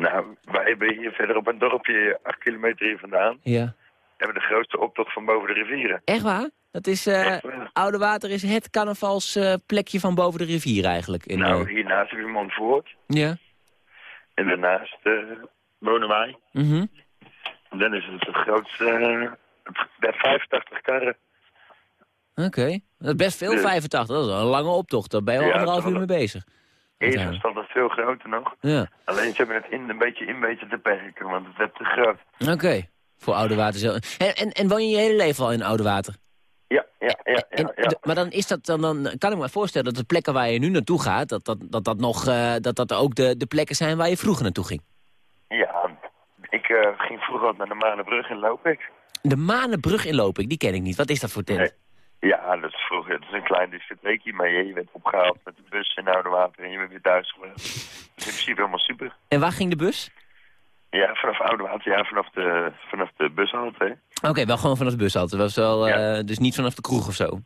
Nou, wij hebben hier verder op een dorpje, acht kilometer hier vandaan, Ja. hebben de grootste optocht van boven de rivieren. Echt waar? Dat is, eh, Oude Water is het carnavalsplekje van boven de rivier eigenlijk. In, nou, eh, hiernaast heb je Montvoort. ja. En daarnaast eh, wonen wij. Mhm. En dan is het het grootste, eh, het- 85 karren. Oké. Dat is best veel, Dus- 85. Dat is een lange optocht. Daar ben je al Ja, anderhalf uur mee bezig. Eerst was dat veel groter nog. Ja. Alleen ze hebben het in, een beetje in te perken, want het werd te groot. Oké. Voor Oude Water zelf. En, en, en woon je je hele leven al in Oude Water? Ja, ja, ja, ja. ja. Maar dan is dat dan, dan kan ik me voorstellen dat de plekken waar je nu naartoe gaat, dat dat, dat, dat nog eh, dat dat ook de, de plekken zijn waar je vroeger naartoe ging. Ja, ik eh, ging vroeger altijd naar de Manenbrug in Lopik. De Manenbrug in Lopik, die ken ik niet. Wat is dat voor tent? Ja, dat is vroeger. Het is een klein discotheekje, maar je, je bent opgehaald met de bus in Oude Water en je bent weer thuis geweest. Dus in principe helemaal super. En waar ging de bus? Ja, vanaf Oude Water, ja, vanaf de, vanaf de bushalte. Oké, wel gewoon vanaf de bus altijd. Was wel, eh, Dus niet vanaf de kroeg of zo.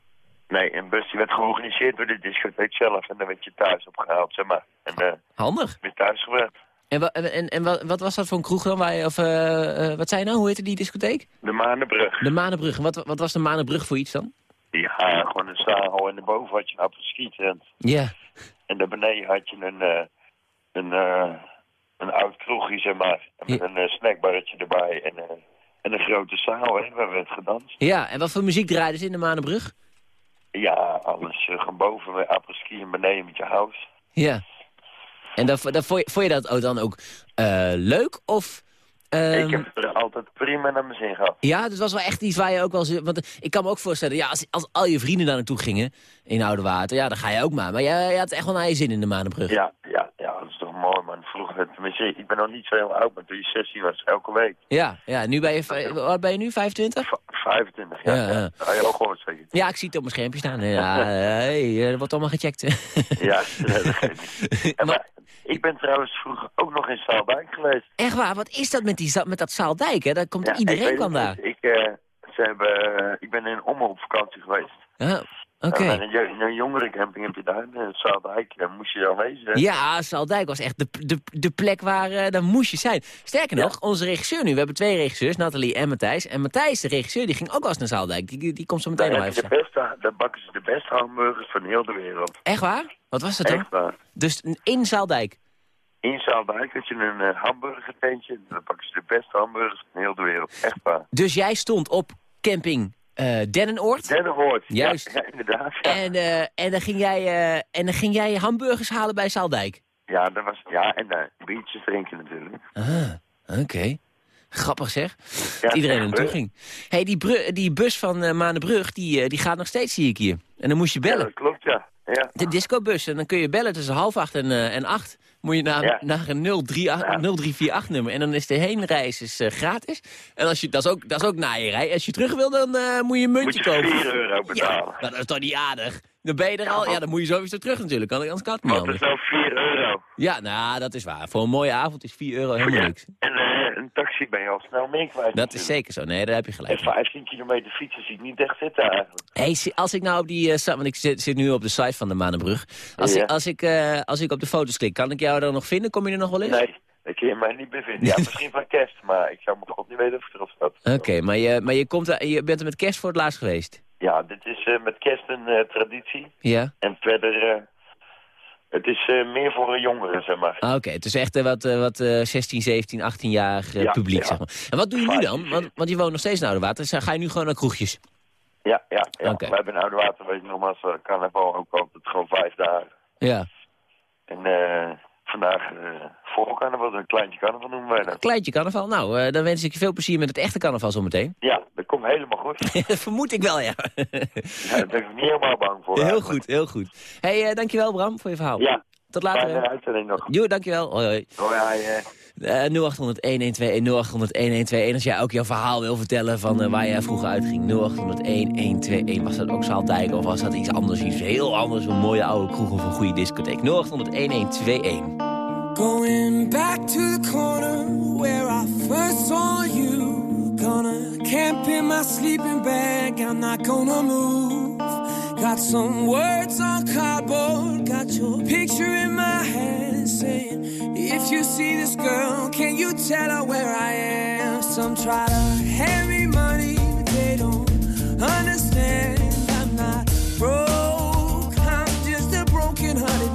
Nee, een bus die werd georganiseerd door de discotheek zelf en dan werd je thuis opgehaald, zeg maar. En eh Handig. weer thuis. En, wa- en, en, wat, wat was dat voor een kroeg dan? Waar je, of, eh, wat zei je nou? Hoe heette die discotheek? De Manenbrug. De Manenbrug. En Wat, wat was de Manenbrug voor iets dan? Ja, gewoon een zaal en daarboven had je een apres Ja. En daar beneden had je een, eh, een, eh, een oud kroegje, zeg maar. En met een eh, snackbarretje erbij en, en een grote zaal, hè, waar werd gedanst. Ja, en wat voor muziek draaiden ze in de Manenbrug? Ja, alles gewoon boven met apres-ski en beneden met je house. Ja. En dan, dan, vond, je, vond je dat ook dan ook leuk? Of, ehm, Ik heb er altijd prima naar mijn zin gehad. Ja, dus het was wel echt iets waar je ook wel... Want eh, ik kan me ook voorstellen, ja, als, als al je vrienden daar naartoe gingen in Oude Water, ja, dan ga je ook maar. Maar jij, jij had echt wel naar je zin in de Manenbrug. Ja, ja, ja, dat is toch mooi, man. Vroeger, tenminste, ik ben nog niet zo heel oud, maar toen je 16 was, elke week. Ja, ja nu ben je, wat ben je nu, 25? 25, ja. Ja, ja, ja. Dat had je ook gehoord, zeker. Ja, ik zie het op mijn schermpje staan. Ja, hey, er wordt allemaal gecheckt. Ja, dat geeft niet. Maar ik ben trouwens vroeger ook nog in Staaldijk geweest. Echt waar, wat is dat met, die, met dat Zaaldijk, hè? Daar komt Ja, iedereen het daar. Ik, eh, ze hebben, eh, ik ben in Ommer op vakantie geweest. Ja, oké. En een, jo- een jongerencamping heb je daar, in Staaldijk, daar moest je dan wezen. Ja, Zaaldijk was echt de, de, de plek waar eh, daar moest je zijn. Sterker nog, onze regisseur nu, we hebben twee regisseurs, Nathalie en Matthijs. En Matthijs, de regisseur, die ging ook wel eens naar Zaaldijk. Die, die komt zo meteen nog even de beste, daar bakken ze de beste hamburgers van heel de wereld. Echt waar? Wat was dat dan? Waar. Dus in Zaaldijk? In Zaaldijk had je een uh, hamburgertentje. Daar pakken ze de beste hamburgers van heel de wereld. Echt waar. Dus jij stond op camping eh Dennenoord? Dennenoord. Juist. Ja, ja, inderdaad. Ja. En, eh, en, dan ging jij, eh, en dan ging jij hamburgers halen bij Zaaldijk? Ja, dat was, ja en uh, biertjes drinken natuurlijk. Ah, oké. Grappig zeg. Ja, dat iedereen er echt, naartoe hè? ging. hey, die, die bus van uh, Maandenbrug, die, uh, die gaat nog steeds, zie ik hier. En dan moest je Ja, bellen. dat klopt, ja. Ja. De discobus. En dan kun je bellen tussen half acht en, eh, en acht. Moet je naar, Ja. naar een 038 0348 nummer. En dan is de heenreis is, eh, gratis. En als je, dat, is ook, dat is ook naaierij. Als je terug wil, dan eh, moet je een muntje Moet je kopen. 4 euro betalen. Ja, dat is toch niet aardig? Dan ben je er al. Ja, dan moet je sowieso terug natuurlijk. Anders kan het niet Wat is nou 4 euro? Ja, nou, dat is waar. Voor een mooie avond is 4 euro helemaal Ja. niks. En eh, een taxi ben je al snel mee kwijt. Dat is zeker zo. Nee, daar heb je gelijk. En 15 kilometer fietsen zie ik niet echt zitten eigenlijk. Hey, als ik nou op die... eh, site- want ik zit, zit nu op de site van de Manenbrug. Als, Ja. ik, als, ik, eh, als ik op de foto's klik, kan ik jou dan nog vinden? Kom je er nog wel eens? Nee, dat kun je mij niet bevinden. Ja, misschien van kerst, maar ik zou mijn god niet weten of het erop staat. Oké, maar, je, maar je, komt er, je bent er met kerst voor het laatst geweest? Ja, dit is eh, met kerst een eh, traditie. Ja? En verder, eh, het is eh, meer voor een jongeren, zeg maar. Ah, Oké, het is echt eh, wat, eh, wat eh, 16, 17, 18-jarig Ja, publiek, ja. zeg maar. En wat doe je nu dan? Want, want je woont nog steeds in Oudewater. Dus ga je nu gewoon naar kroegjes? Ja, ja, ja. We hebben in Oude Water, weet je nogmaals, uh, carnaval ook altijd gewoon vijf dagen. Ja. En eh vandaag uh, voor carnaval, een kleintje carnaval noemen wij dat. Kleintje carnaval. Nou, eh, dan wens ik je veel plezier met het echte carnaval zometeen. Ja, dat komt helemaal goed. dat vermoed ik wel, ja. ja, daar ben ik niet helemaal bang voor. heel eigenlijk. goed, heel goed. hey, eh, dankjewel Bram voor je verhaal. Ja. Tot later. Fijne uitzending nog. Jo, dankjewel. Hoi, hoi. Hoi, hoi, eh. Eh 0800 1121 0800 1121 als jij ook jouw verhaal wil vertellen van eh, waar jij vroeger uitging. 0800 1121 was dat ook Zaaldijk of was dat iets anders, iets heel anders, een mooie oude kroeg of een goede discotheek. 0800 1121. Going back to the corner where I first saw you. Gonna camp in my sleeping bag, I'm not gonna move. Got some words on cardboard, got your picture in my hand saying, If you see this girl, can you tell her where I am? Some try to hand me money, but they don't understand. I'm not broke, I'm just a broken hearted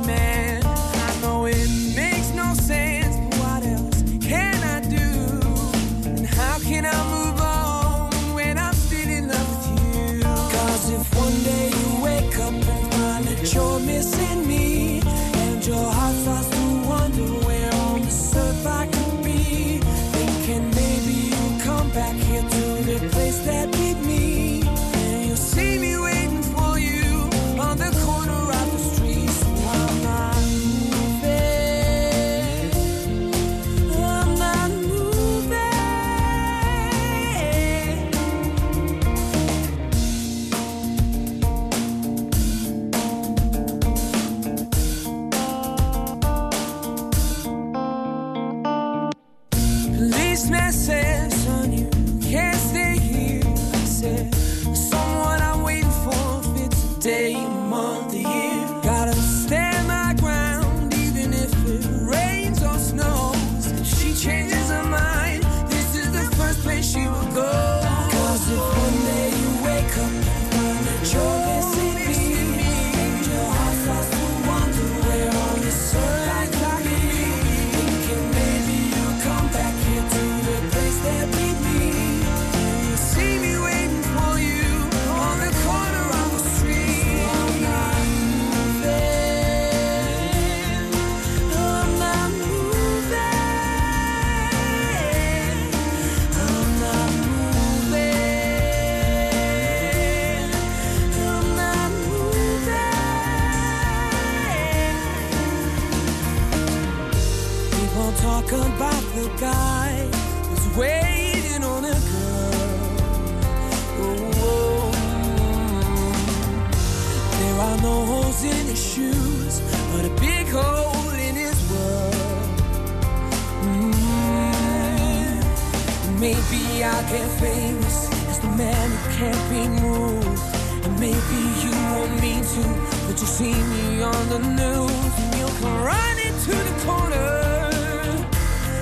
Maybe I'll get famous as the man who can't be moved. And maybe you want me to, but you see me on the news and you'll come running to the corner.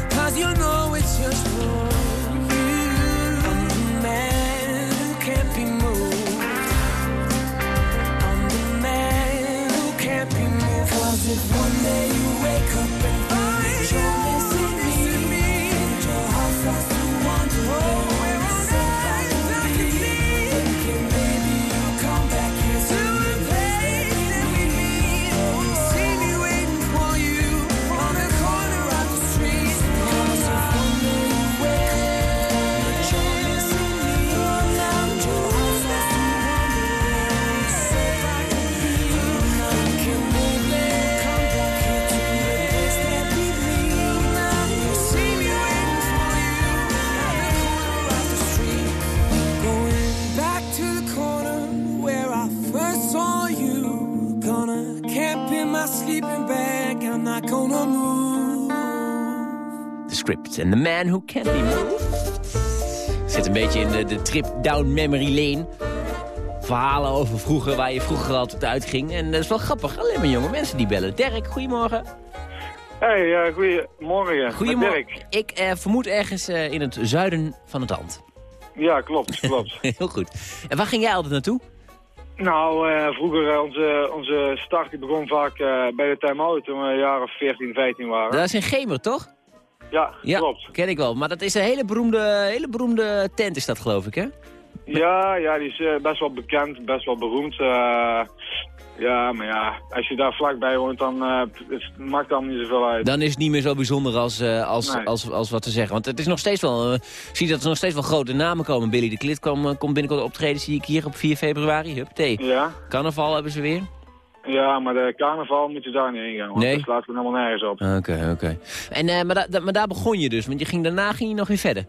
Cause you know it's just you. I'm the man who can't be moved. I'm the man who can't be moved. Cause if one day And the Man Who Can't Be Moved. Zit een beetje in de, de trip down memory lane. Verhalen over vroeger, waar je vroeger altijd uitging. En dat is wel grappig, alleen maar jonge mensen die bellen. Dirk, goedemorgen. Hey, uh, goedemorgen. Goedemorgen. Ik uh, vermoed ergens uh, in het zuiden van het land. Ja, klopt, klopt. Heel goed. En waar ging jij altijd naartoe? Nou, uh, vroeger onze, onze start die begon vaak uh, bij de time-out toen we een jaar of 14, 15 waren. Dat is in Gemer, toch? Ja, ja, klopt. ken ik wel. Maar dat is een hele beroemde, hele beroemde tent is dat, geloof ik, hè? Ja, ja die is uh, best wel bekend, best wel beroemd. ja, maar ja, als je daar vlakbij woont, dan het maakt dan niet zoveel uit. Dan is het niet meer zo bijzonder als, als, nee. als, als wat te zeggen. Want het is nog steeds wel, uh, zie dat er nog steeds wel grote namen komen. Billy de Klit komt kom binnenkort optreden, zie ik hier op 4 februari. Hup, thee. Ja. Carnaval hebben ze weer. Ja, maar de carnaval moet je daar niet heen gaan, want nee? dat slaat er helemaal nergens op. Oké, oké. Okay. En uh, maar, da maar daar begon je dus, want je ging, daarna ging je nog weer verder?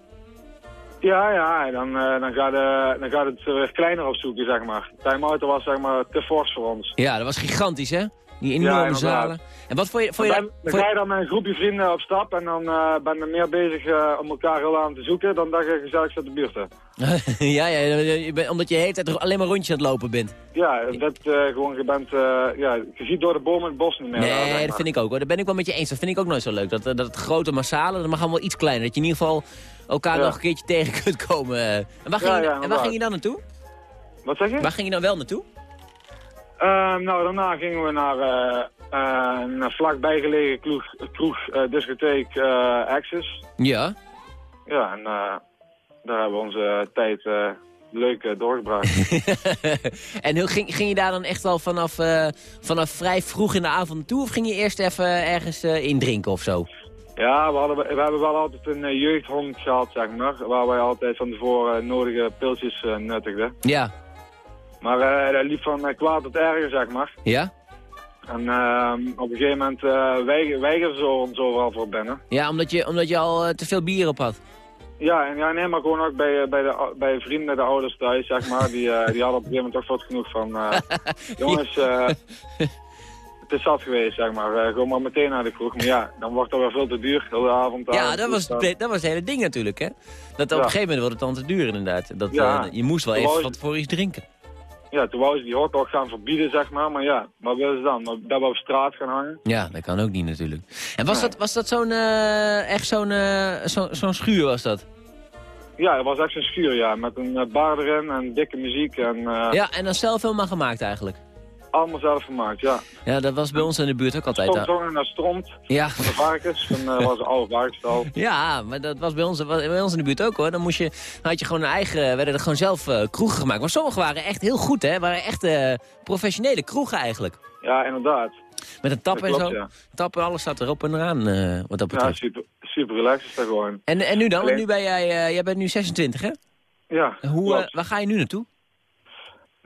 Ja, ja, dan, uh, dan, gaat, uh, dan gaat het weer kleiner opzoeken, zeg maar. Time-out was zeg maar te fors voor ons. Ja, dat was gigantisch, hè? Die enorme ja, zalen. En wat vond je... Vond je dan, dan ga je dan met een groepje vrienden op stap en dan uh, ben je meer bezig uh, om elkaar heel aan te zoeken dan dat je gezellig zit de buurt ja, ja je bent, omdat je de hele tijd alleen maar rondjes aan het lopen bent. Ja, dat uh, gewoon, je bent, ja, je ziet door de bomen het bos niet meer. Nee, dat vind ik ook hoor. Dat ben ik wel met je eens. Dat vind ik ook nooit zo leuk. Dat, dat het grote massale, dat mag allemaal iets kleiner. Dat je in ieder geval elkaar ja. nog een keertje tegen kunt komen. En waar ging, ja, je, en waar ging je dan naartoe? Wat zeg je? Waar ging je dan wel naartoe? Nou, daarna gingen we naar... Uh, een vlakbij gelegen kroeg, kroeg uh, discotheek uh, Access. Ja. Ja, en daar hebben we onze tijd leuk doorgebracht. en hoe ging, ging je daar dan echt wel vanaf, vanaf vrij vroeg in de avond toe? Of ging je eerst even ergens indrinken of zo? Ja, we, hadden, we hebben wel altijd een jeugdhond gehad, zeg maar. Waar wij altijd van tevoren nodige pilsjes nuttigden. Ja. Maar dat liep van kwaad tot erger, zeg maar. Ja? En uh, op een gegeven moment uh, weigerden ze ons overal voor binnen. Ja, omdat je, omdat je al uh, te veel bier op had? Ja, en, ja, nee, maar gewoon ook bij, bij, de, bij vrienden, de ouders thuis, zeg maar. Die, die hadden op een gegeven moment toch wat genoeg van... jongens, het is zat geweest, zeg maar. gewoon maar meteen naar de kroeg. Maar ja, dan wordt het weer veel te duur, de avond. Ja, dat was, dat was het hele ding natuurlijk, hè. Dat op ja. een gegeven moment wordt het dan te duur, inderdaad. Dat, ja. je moest wel even van tevoren iets drinken ja, toen wou ze die hotdog gaan verbieden, zeg maar. Maar ja, wat willen ze dan? Dat we op straat gaan hangen? Ja, dat kan ook niet natuurlijk. En was nee. dat, was dat zo'n, uh, echt zo'n uh, zo'n zo schuur was dat? Ja, het was echt zo'n schuur, ja. Met een bar erin en dikke muziek. En, ja, en dan zelf helemaal gemaakt eigenlijk? Allemaal zelf gemaakt, ja. Ja, dat was bij ons in de buurt ook altijd. Stomzongen naar stront. Ja. Van de varkens. Van uh, was een oude. Ja, maar dat was bij ons, bij ons in de buurt ook hoor. Dan moest je, dan had je gewoon een eigen, werden er gewoon zelf uh, kroegen gemaakt. Maar sommige waren echt heel goed hè. Waren echt uh, professionele kroegen eigenlijk. Ja, inderdaad. Met een tap en zo. Ja. Tappen, alles staat erop en eraan wat dat betreft. Ja, super, super relaxed is dat gewoon. En, en nu dan? Alleen... Nu ben jij, jij bent nu 26 hè? Ja, Hoe, waar ga je nu naartoe?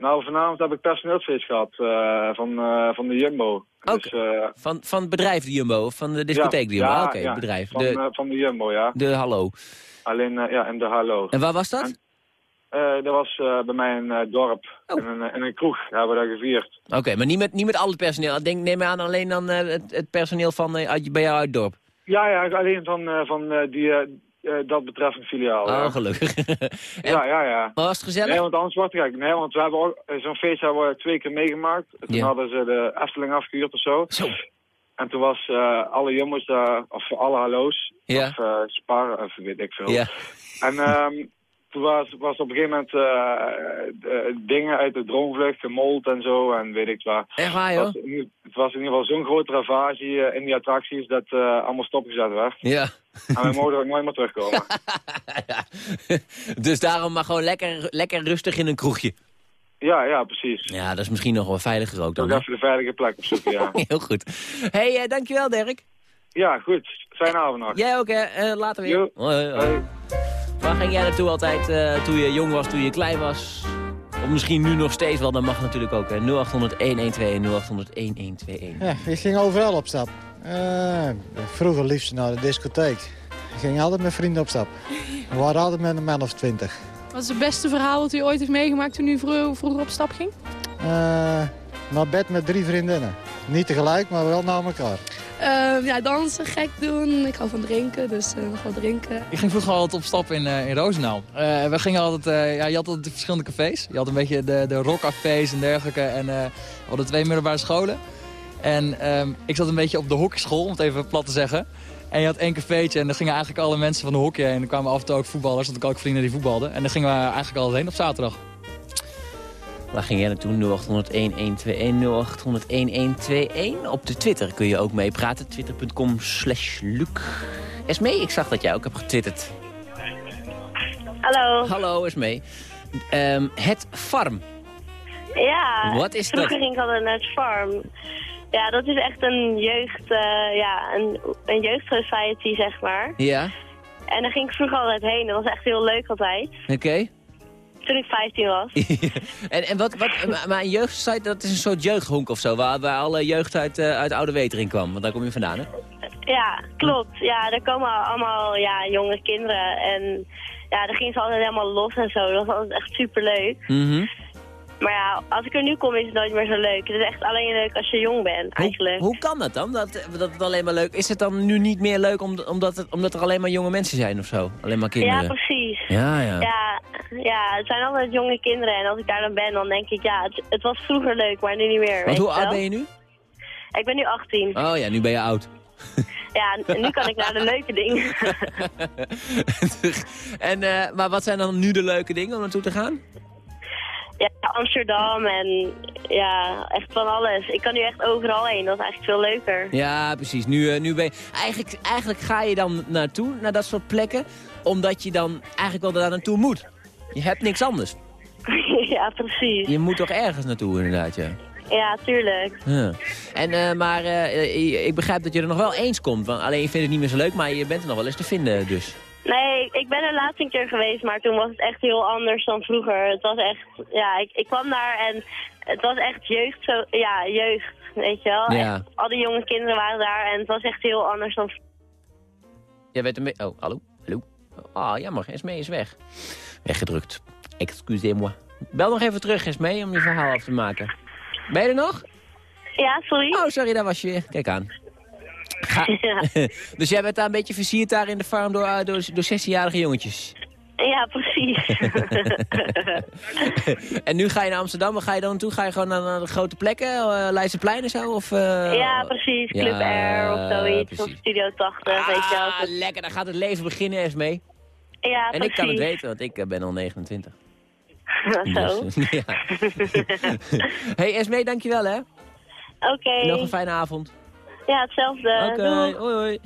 Nou, vanavond heb ik personeelsfeest gehad uh, van, uh, van de Jumbo. Okay. Dus, uh, van, van het bedrijf de Jumbo van de discotheek de Jumbo? Ja, Oké, okay, ja, bedrijf. Van de, van de Jumbo, ja. De Hallo. Alleen, ja, en de Hallo. En waar was dat? En, dat was bij mij een dorp. Oh. En, een, en een kroeg hebben we daar gevierd. Oké, okay, maar niet met, niet met al het personeel. Denk, neem aan alleen dan het, het, personeel van, bij jou uit het dorp? Ja, ja, alleen van, van die... Uh, dat betreft een filiaal. Oh, ja. gelukkig. ja, ja, ja. Maar was het gezellig? Nee, want anders wordt het gek. Nee, want we hebben zo'n feest hebben we twee keer meegemaakt. Toen Ja. hadden ze de Efteling afgehuurd of zo. Zo. En toen was eh, alle jongens daar, of alle hallo's, Ja. of uh, spar, of weet ik veel. Ja. En ehm, toen was, was op een gegeven moment eh, eh, dingen uit de droomvlucht gemold en zo, en weet ik wat. Echt waar, Het joh? was, in- het was in ieder geval zo'n grote ravagie eh, in die attracties dat eh, allemaal stopgezet werd. Ja. En wij mogen er ook nooit meer terugkomen. Dus daarom maar gewoon lekker, lekker rustig in een kroegje. ja, ja, precies. Ja, dat is misschien nog wel veiliger ook dan. Ook hè? even de veilige plek opzoeken, ja. Heel goed. hey, eh, dankjewel Dirk. ja, goed. Fijne avond nog. Jij ook, hè? Eh, later weer. Jo. Hoi, hoi. Waar ging jij naartoe altijd eh, toen je jong was, toen je klein was? Of misschien nu nog steeds wel, dat mag natuurlijk ook. hè. 0800 1121 0800 1121. Ja, ik ging overal op stap. Eh, vroeger liefst naar de discotheek. Ik ging altijd met vrienden op stap. We waren altijd met een man of twintig. Wat is het beste verhaal dat u ooit heeft meegemaakt toen u vro- vroeger op stap ging? Eh, naar bed met drie vriendinnen. Niet tegelijk, maar wel na elkaar. Ehm, ja, dansen, gek doen. Ik hou van drinken, dus eh, nog drinken. Ik ging vroeger altijd op stap in, eh, in Roosendaal. Eh, we gingen altijd, ja, je had altijd verschillende cafés. Je had een beetje de, de rockcafés en dergelijke. En we hadden twee middelbare scholen. En ehm, ik zat een beetje op de hockeyschool, om het even plat te zeggen. En je had één cafeetje en daar gingen eigenlijk alle mensen van de hockey heen. En er kwamen af en toe ook voetballers, want ik had ook vrienden die voetbalden. En daar gingen we eigenlijk altijd heen op zaterdag. Waar ging jij naartoe? 0801 121 0801 Op de Twitter kun je ook meepraten. Twitter.com slash Luc. Esmee, ik zag dat jij ook hebt getwitterd. Hallo. Hallo Esmee. Ehm, het Farm. Ja, Wat is vroeger dat? ging ik altijd naar het farm. Ja, dat is echt een jeugd, eh, ja, een, een jeugdsociety, zeg maar. Ja, En daar ging ik vroeger altijd heen. Dat was echt heel leuk altijd. oké. Toen ik 15 was. en, en wat, wat, maar- een jeugdsite, dat is een soort jeugdhonk of zo, waar, waar alle jeugd uit, eh, uit Oude Wetering kwam. Want daar kom je vandaan, hè? Ja, klopt. Ja, daar komen allemaal ja, jonge kinderen. En ja, daar gingen ze altijd helemaal los en zo. Dat was altijd echt super leuk. Mhm. Maar ja, als ik er nu kom is het nooit meer zo leuk. Het is echt alleen leuk als je jong bent, eigenlijk. Hoe kan dat dan? Dat, dat het alleen maar leuk is. het dan nu niet meer leuk om- omdat, het, omdat er alleen maar jonge mensen zijn of zo? Alleen maar kinderen? Ja, precies. Ja, ja. ja. Ja, het zijn altijd jonge kinderen. En als ik daar dan ben, dan denk ik, ja, het, het was vroeger leuk, maar nu niet meer. Want hoe oud ben je nu? Ik ben nu 18. Oh ja, nu ben je oud. Ja, nu kan ik naar de leuke dingen. en, eh, maar wat zijn dan nu de leuke dingen om naartoe te gaan? ja, Amsterdam en ja, echt van alles. Ik kan nu echt overal heen. Dat is eigenlijk veel leuker. Ja, precies. Nu, eh, nu ben je... Eigenlijk, eigenlijk ga je dan naartoe, naar dat soort plekken, omdat je dan eigenlijk wel daar naartoe moet. Je hebt niks anders. ja, precies. Je moet toch ergens naartoe inderdaad, ja. Ja, tuurlijk. Ja. En, eh, maar eh, ik begrijp dat je er nog wel eens komt. Want alleen je vindt het niet meer zo leuk, maar je bent er nog wel eens te vinden dus. Nee, ik ben er laatst een keer geweest, maar toen was het echt heel anders dan vroeger. Het was echt, ja, ik, ik kwam daar en het was echt jeugd, zo, ja, jeugd, weet je wel. Ja. Echt, al die jonge kinderen waren daar en het was echt heel anders dan Jij weet een beetje... Oh, hallo? Hallo? Ah, jammer. Esmee is weg. Weggedrukt. Excusez-moi. Bel nog even terug, Esmee, om je verhaal af te maken. Ben je er nog? Ja, sorry. Oh, sorry, daar was je weer. Kijk aan. Ga. dus jij bent daar een beetje versierd daar in de farm door, eh, door, door 16-jarige jongetjes. Ja, precies. en nu ga je naar Amsterdam, waar ga je dan naartoe? Ga je gewoon naar, naar de grote plekken, uh, Leidseplein en zo? Of, uh... Ja, precies. Club Ja, R of zoiets. Of Studio 80, weet je wel. Ah, lekker, daar gaat het leven beginnen, Esmee. Ja, en precies. ik kan het weten, want ik eh, ben al 29. Zo. Dus, ja. hey Esmee, dankjewel hè. Oké. Nog een fijne avond. Ja, hetzelfde. Oké, hoi hoi.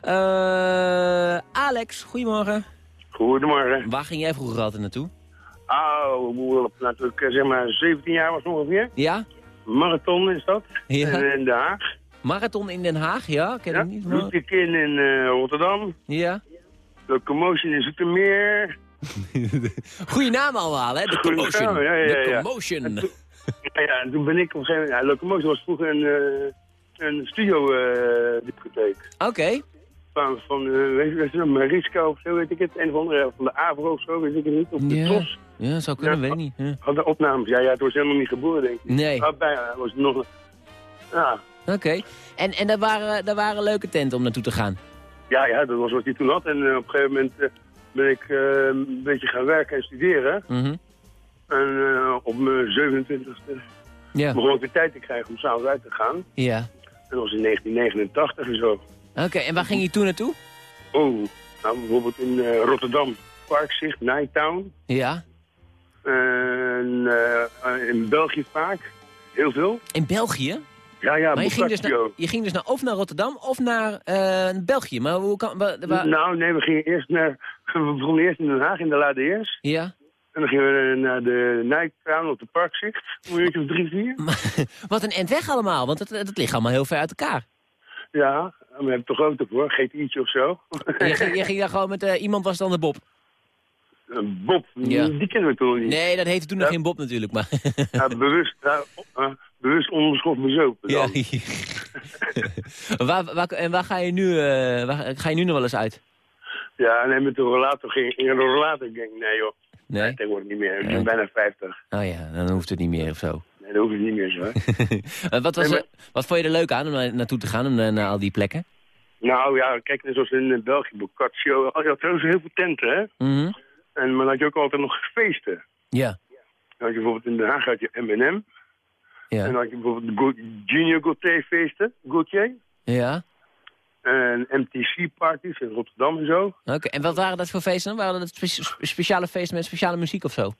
Eh, Alex, goedemorgen. Goedemorgen. Waar ging jij vroeger altijd naartoe? Oh, natuurlijk zeg maar 17 jaar was ongeveer. Ja? Marathon is dat. Ja. In Den Haag. Marathon in Den Haag, ja? Ken Ja. ik niet. maar- in eh, Rotterdam. Ja. Locomotion in Zoetermeer. Goeie naam allemaal, hè? De Commotion. naam, ja, ja, De ja. Commotion. En toen- Ja, ja, en toen ben ik op een gegeven moment... Ja, Locomotion was vroeger een, eh, een studio-discotheek. Oké. van, van eh, weet je, nog, Mariska of zo, weet ik het. Een of andere, van de Avro of zo, weet ik het niet. Of de Ja. TROS. Ja, zou kunnen, weet ik niet. Ja. Hadden opnames. Ja, ja, het was helemaal niet geboren, denk ik. Nee. Maar bijna was het nog... Ja. Oké. En, en daar, waren, daar waren leuke tenten om naartoe te gaan? Ja, ja, dat was wat hij toen had. En eh, op een gegeven moment eh, ben ik eh, een beetje gaan werken en studeren. Mhm. En op mijn 27e Ja. begon ik de tijd te krijgen om s'avonds uit te gaan. Ja. En dat was in 1989 en zo. Oké, en waar ging je toen naartoe? Oh, nou bijvoorbeeld in Rotterdam, Parkzicht, Nighttown. Ja. En in België vaak, heel veel. In België? Ja, ja, maar je ging, dus naar, je ging dus naar, of naar Rotterdam of naar eh, België. Maar hoe kan... Nou, nee, we gingen eerst naar... We begonnen eerst in Den Haag, in de Ladeers. Ja. En dan gingen we naar de Nighttown op de Parkzicht. Een uurtje of drie, vier. Wat een end weg allemaal, want het, het ligt allemaal heel ver uit elkaar. Ja, maar we hebben toch auto voor, GTI'tje of zo. Je, ging- je ging daar gewoon met... eh, iemand was dan de Bob. Een Bob, Ja. die kennen we toch niet. Nee, dat heette toen nog geen Bob natuurlijk, maar... Ja, bewust, ja, eh, bewust onbeschoft bezopen. Ja. waar, waar, en waar ga je nu, eh, waar, ga je nu nog wel eens uit? Ja, nee, met de rollator ging in een rollator ging. Nee joh, Nee? tegenwoordig niet meer. Ik ben bijna 50. Oh ja, dan hoeft het niet meer of zo. Nee, dat hoef je niet meer zo. Wat, was, wat vond je er leuk aan om naar- naartoe te gaan, om, naar, naar al die plekken? Nou ja, kijk, net zoals in eh, België, Boccaccio. Oh, Je had trouwens heel veel tenten, hè? Mhm. En maar dan had je ook altijd nog feesten. Ja. Dan had je bijvoorbeeld in Den Haag had je M&M. Ja. En dan had je bijvoorbeeld de Junior Gautier feesten, Gautier. Ja. En MTC-parties in Rotterdam en zo. Oké, en wat waren dat voor feesten dan? Waren dat spe- speciale feesten met speciale muziek of zo?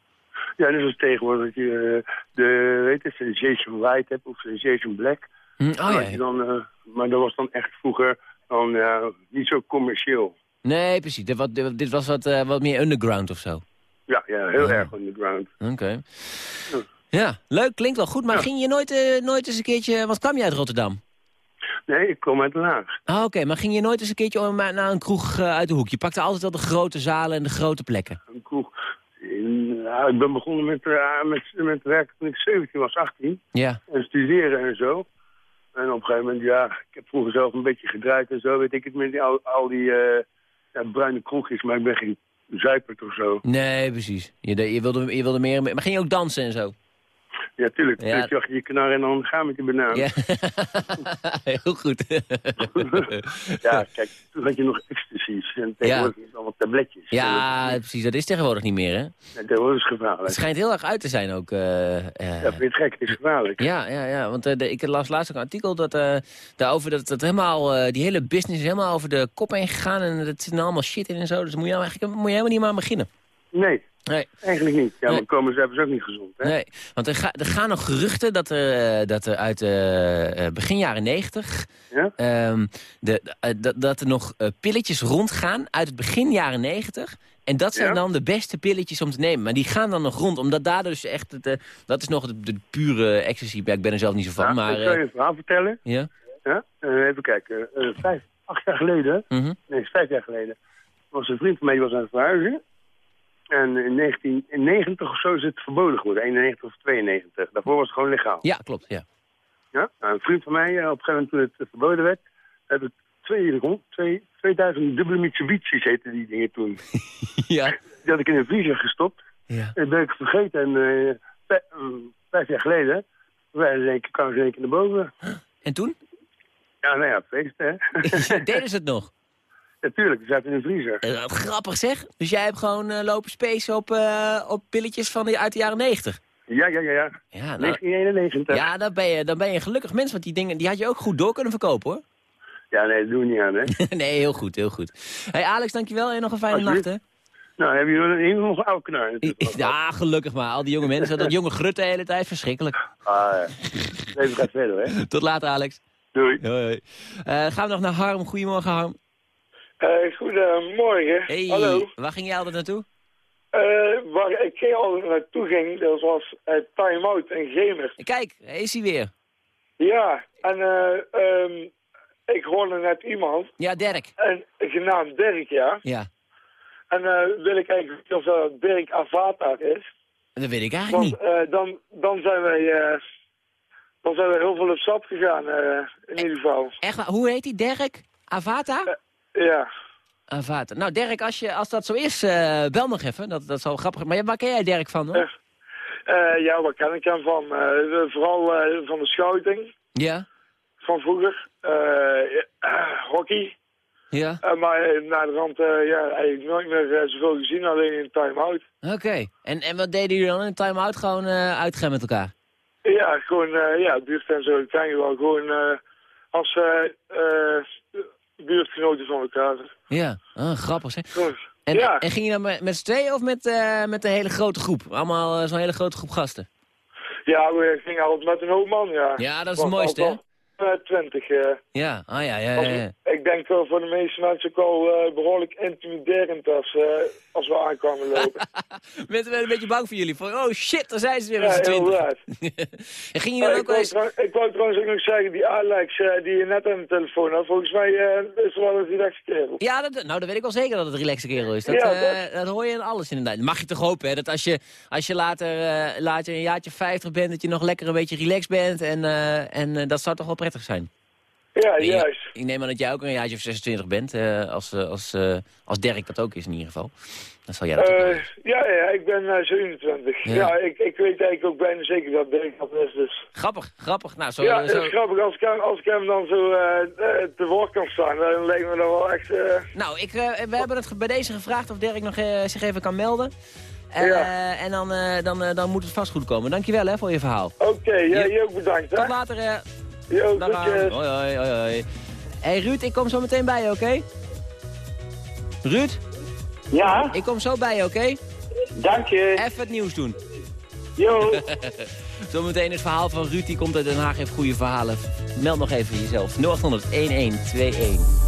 Ja, net zoals tegenwoordig dat je eh, de, weet je, Sensation White hebt of Sensation Black. Hm, oh ja, je dan, eh, maar dat was dan echt vroeger dan, ja, niet zo commercieel. Nee, precies. Dit, wat, dit, was wat, eh, wat meer underground of zo. Ja, ja heel erg underground. Oké. Ja, leuk. Klinkt wel goed. Maar ging je nooit, eh, nooit eens een keertje... Wat kwam je uit Rotterdam? Nee, ik kom uit Den Haag. Ah, oké. Maar ging je nooit eens een keertje om- naar een kroeg eh, uit de hoek? Je pakte altijd wel de grote zalen en de grote plekken. Een kroeg. In- ja, ik ben begonnen met, eh, met, met werken toen ik 17 was, 18. Ja. En studeren en zo. En op een gegeven moment, ja, ik heb vroeger zelf een beetje gedraaid en zo, weet ik het, met die, al, al die eh, ja, bruine kroegjes, maar ik ben geen zuipert of zo. Nee, precies. Je, je, wilde, je wilde meer... Maar ging je ook dansen en zo? Ja, tuurlijk. Ja. Ja. Je knar en dan gaan met die banaan. Ja. Heel goed. Ja, kijk, toen had je nog ecstasies. En tegenwoordig is het allemaal tabletjes. Ja, precies. Dat is tegenwoordig niet meer, hè? En tegenwoordig is het gevaarlijk. Het schijnt heel erg uit te zijn ook. eh. Ja, vind je het gek? Het is gevaarlijk. Ja, ja, ja. Want eh, de, ik las laatst ook een artikel dat, daarover dat het helemaal, die hele business is helemaal over de kop heen gegaan. En het zit er allemaal shit in en zo. Dus moet je, nou eigenlijk, moet je helemaal niet maar aan beginnen. Nee, Nee. eigenlijk niet. Ja, maar komen ze hebben ze ook niet gezond, hè? Nee, want er, ga- er gaan nog geruchten dat er, eh, dat er uit eh, eh, begin jaren negentig... Ja? ehm, de, eh, dat, er nog pilletjes rondgaan uit het begin jaren negentig. En dat zijn Ja? dan de beste pilletjes om te nemen. Maar die gaan dan nog rond, omdat daar dus echt... Het, dat is nog de, de pure ecstasy. Ja, ik ben er zelf niet zo van, Ja, maar... ik zal je een verhaal vertellen. ja? Ja? Even kijken. Vijf, acht jaar geleden, Mhm. nee, vijf jaar geleden, was een vriend van mij die was aan het verhuizen. En in 1990 of zo is het verboden geworden. 91 of 92. Daarvoor was het gewoon legaal. Ja, klopt, ja. Ja? Nou, een vriend van mij, eh, op een gegeven moment toen het verboden werd, heb ik twee, twee, 2000 dubbele Mitsubishi's heette die dingen toen. ja. Die had ik in een vriezer gestopt. Ja. En dat ben ik vergeten. En eh, vijf, eh, vijf jaar geleden, wij kwamen ze in één keer naar boven. En toen? Ja, nou ja, feest hè. Deden ze het nog? Natuurlijk, die zaten in de vriezer. Wat grappig zeg. Dus jij hebt gewoon eh, lopen space op, eh, op pilletjes van de, uit de jaren negentig. Ja, ja, ja, ja. Ja, nou, 1991. ja dan, ben je, dan ben je een gelukkig mens, want die dingen die had je ook goed door kunnen verkopen hoor. Ja, nee, dat doen we niet aan, hè. nee, heel goed, heel goed. hey, Alex, dankjewel en nog een fijne nacht hè. Nou, hebben jullie nog een oude knar? Ja, gelukkig maar. Al die jonge mensen, dat jonge grut de hele tijd, verschrikkelijk. Ah, ja. Leven gaat verder, hè. Tot later, Alex. Doei. Hoi. Gaan we nog naar Harm. Goedemorgen, Harm. Eh, goedemorgen. Hey, Hallo. waar ging jij altijd naartoe? Eh, waar ik ging altijd naartoe ging, dat was eh Time Out in Gemert. Kijk, is hij weer. Ja, en eh, ehm, ik hoorde net iemand. Ja, Dirk. En, genaamd Dirk, ja. Ja, En wil ik eigenlijk weten of dat Dirk Avatar is. dat weet ik eigenlijk Want niet. dan, dan zijn wij... eh, dan zijn we heel veel op stap gegaan, in ieder geval. Echt waar? Hoe heet hij? Dirk? Avata? Ja. Avata. Nou, Dirk, als, je, als dat zo is, eh, bel nog even. Dat, dat is wel grappig. Maar waar ken jij Dirk van, hoor? Eh, ja, waar ken ik hem van? Eh, vooral van de schouting. Ja? van vroeger. Hockey. Ja? Maar naar de rand, ja, eigenlijk nooit meer zoveel gezien, alleen in time-out. Oké. En, en wat deden jullie dan in time-out? Gewoon uitgaan met elkaar? Ja, gewoon, ja, buurt en zo, ken je wel. Gewoon als buurtgenoten van elkaar. Ja, ah, grappig zeg. Gewoon, En, ja. en ging je dan met, met z'n tweeën of met, eh, met een hele grote groep? Allemaal eh, zo'n hele grote groep gasten? Ja, we gingen altijd met een hoop man, ja. Ja, dat is het mooiste, hè? eh, Twintig. Ja, ah ja, ja, ja. Ik denk wel voor de meeste mensen ook al eh, behoorlijk intimiderend als, als we aankwamen lopen. Mensen werden een beetje bang voor jullie. Van, oh shit, daar zijn ze weer met z'n en ging je Ja, dan ik, ook wel wou eens... trouw- ik wou trouwens ook nog zeggen, die Alex eh, die je net aan de telefoon had, volgens mij eh, is wel een relaxe kerel. Ja, dat, nou, dat weet ik wel zeker dat het een relaxe kerel is. Dat, Ja, eh, dat hoor je in alles inderdaad. Mag je toch hopen, hè? Dat als je, als je later, later een jaartje 50 bent, dat je nog lekker een beetje relaxed bent. En, en dat zou toch wel prettig zijn? Ja, En je- juist. Ik neem aan dat jij ook een jaartje of 26 bent, eh, als, eh, als, eh, als Dirk dat ook is in ieder geval. Dan zal jij dat ook ja, ja, ik ben eh, 27. Ja. Ja, ik, ik weet eigenlijk ook bijna zeker dat Dirk dat is. Dus. Grappig, grappig. Nou, zo, ja, zo- is grappig. Als ik hem, als ik hem dan zo te woord kan staan, dan lijkt me dat wel echt... Nou, ik, we hebben het bij deze gevraagd of Dirk nog zich even kan melden. Ja. En dan, dan, dan moet het vast goed komen. Dankjewel hè, voor je verhaal. Oké, ja, Jo. je ook bedankt. Hè? Tot later. Dag. Hoi, hoi, hoi, hey, Ruud, ik kom zo meteen bij je, oké? Okay? Ruud? Ja? Ik kom zo bij je, oké? Dank je. Even het nieuws doen. Jo. Zometeen het verhaal van Ruud, die komt uit Den Haag, heeft goede verhalen. Meld nog even jezelf. 0800 1121.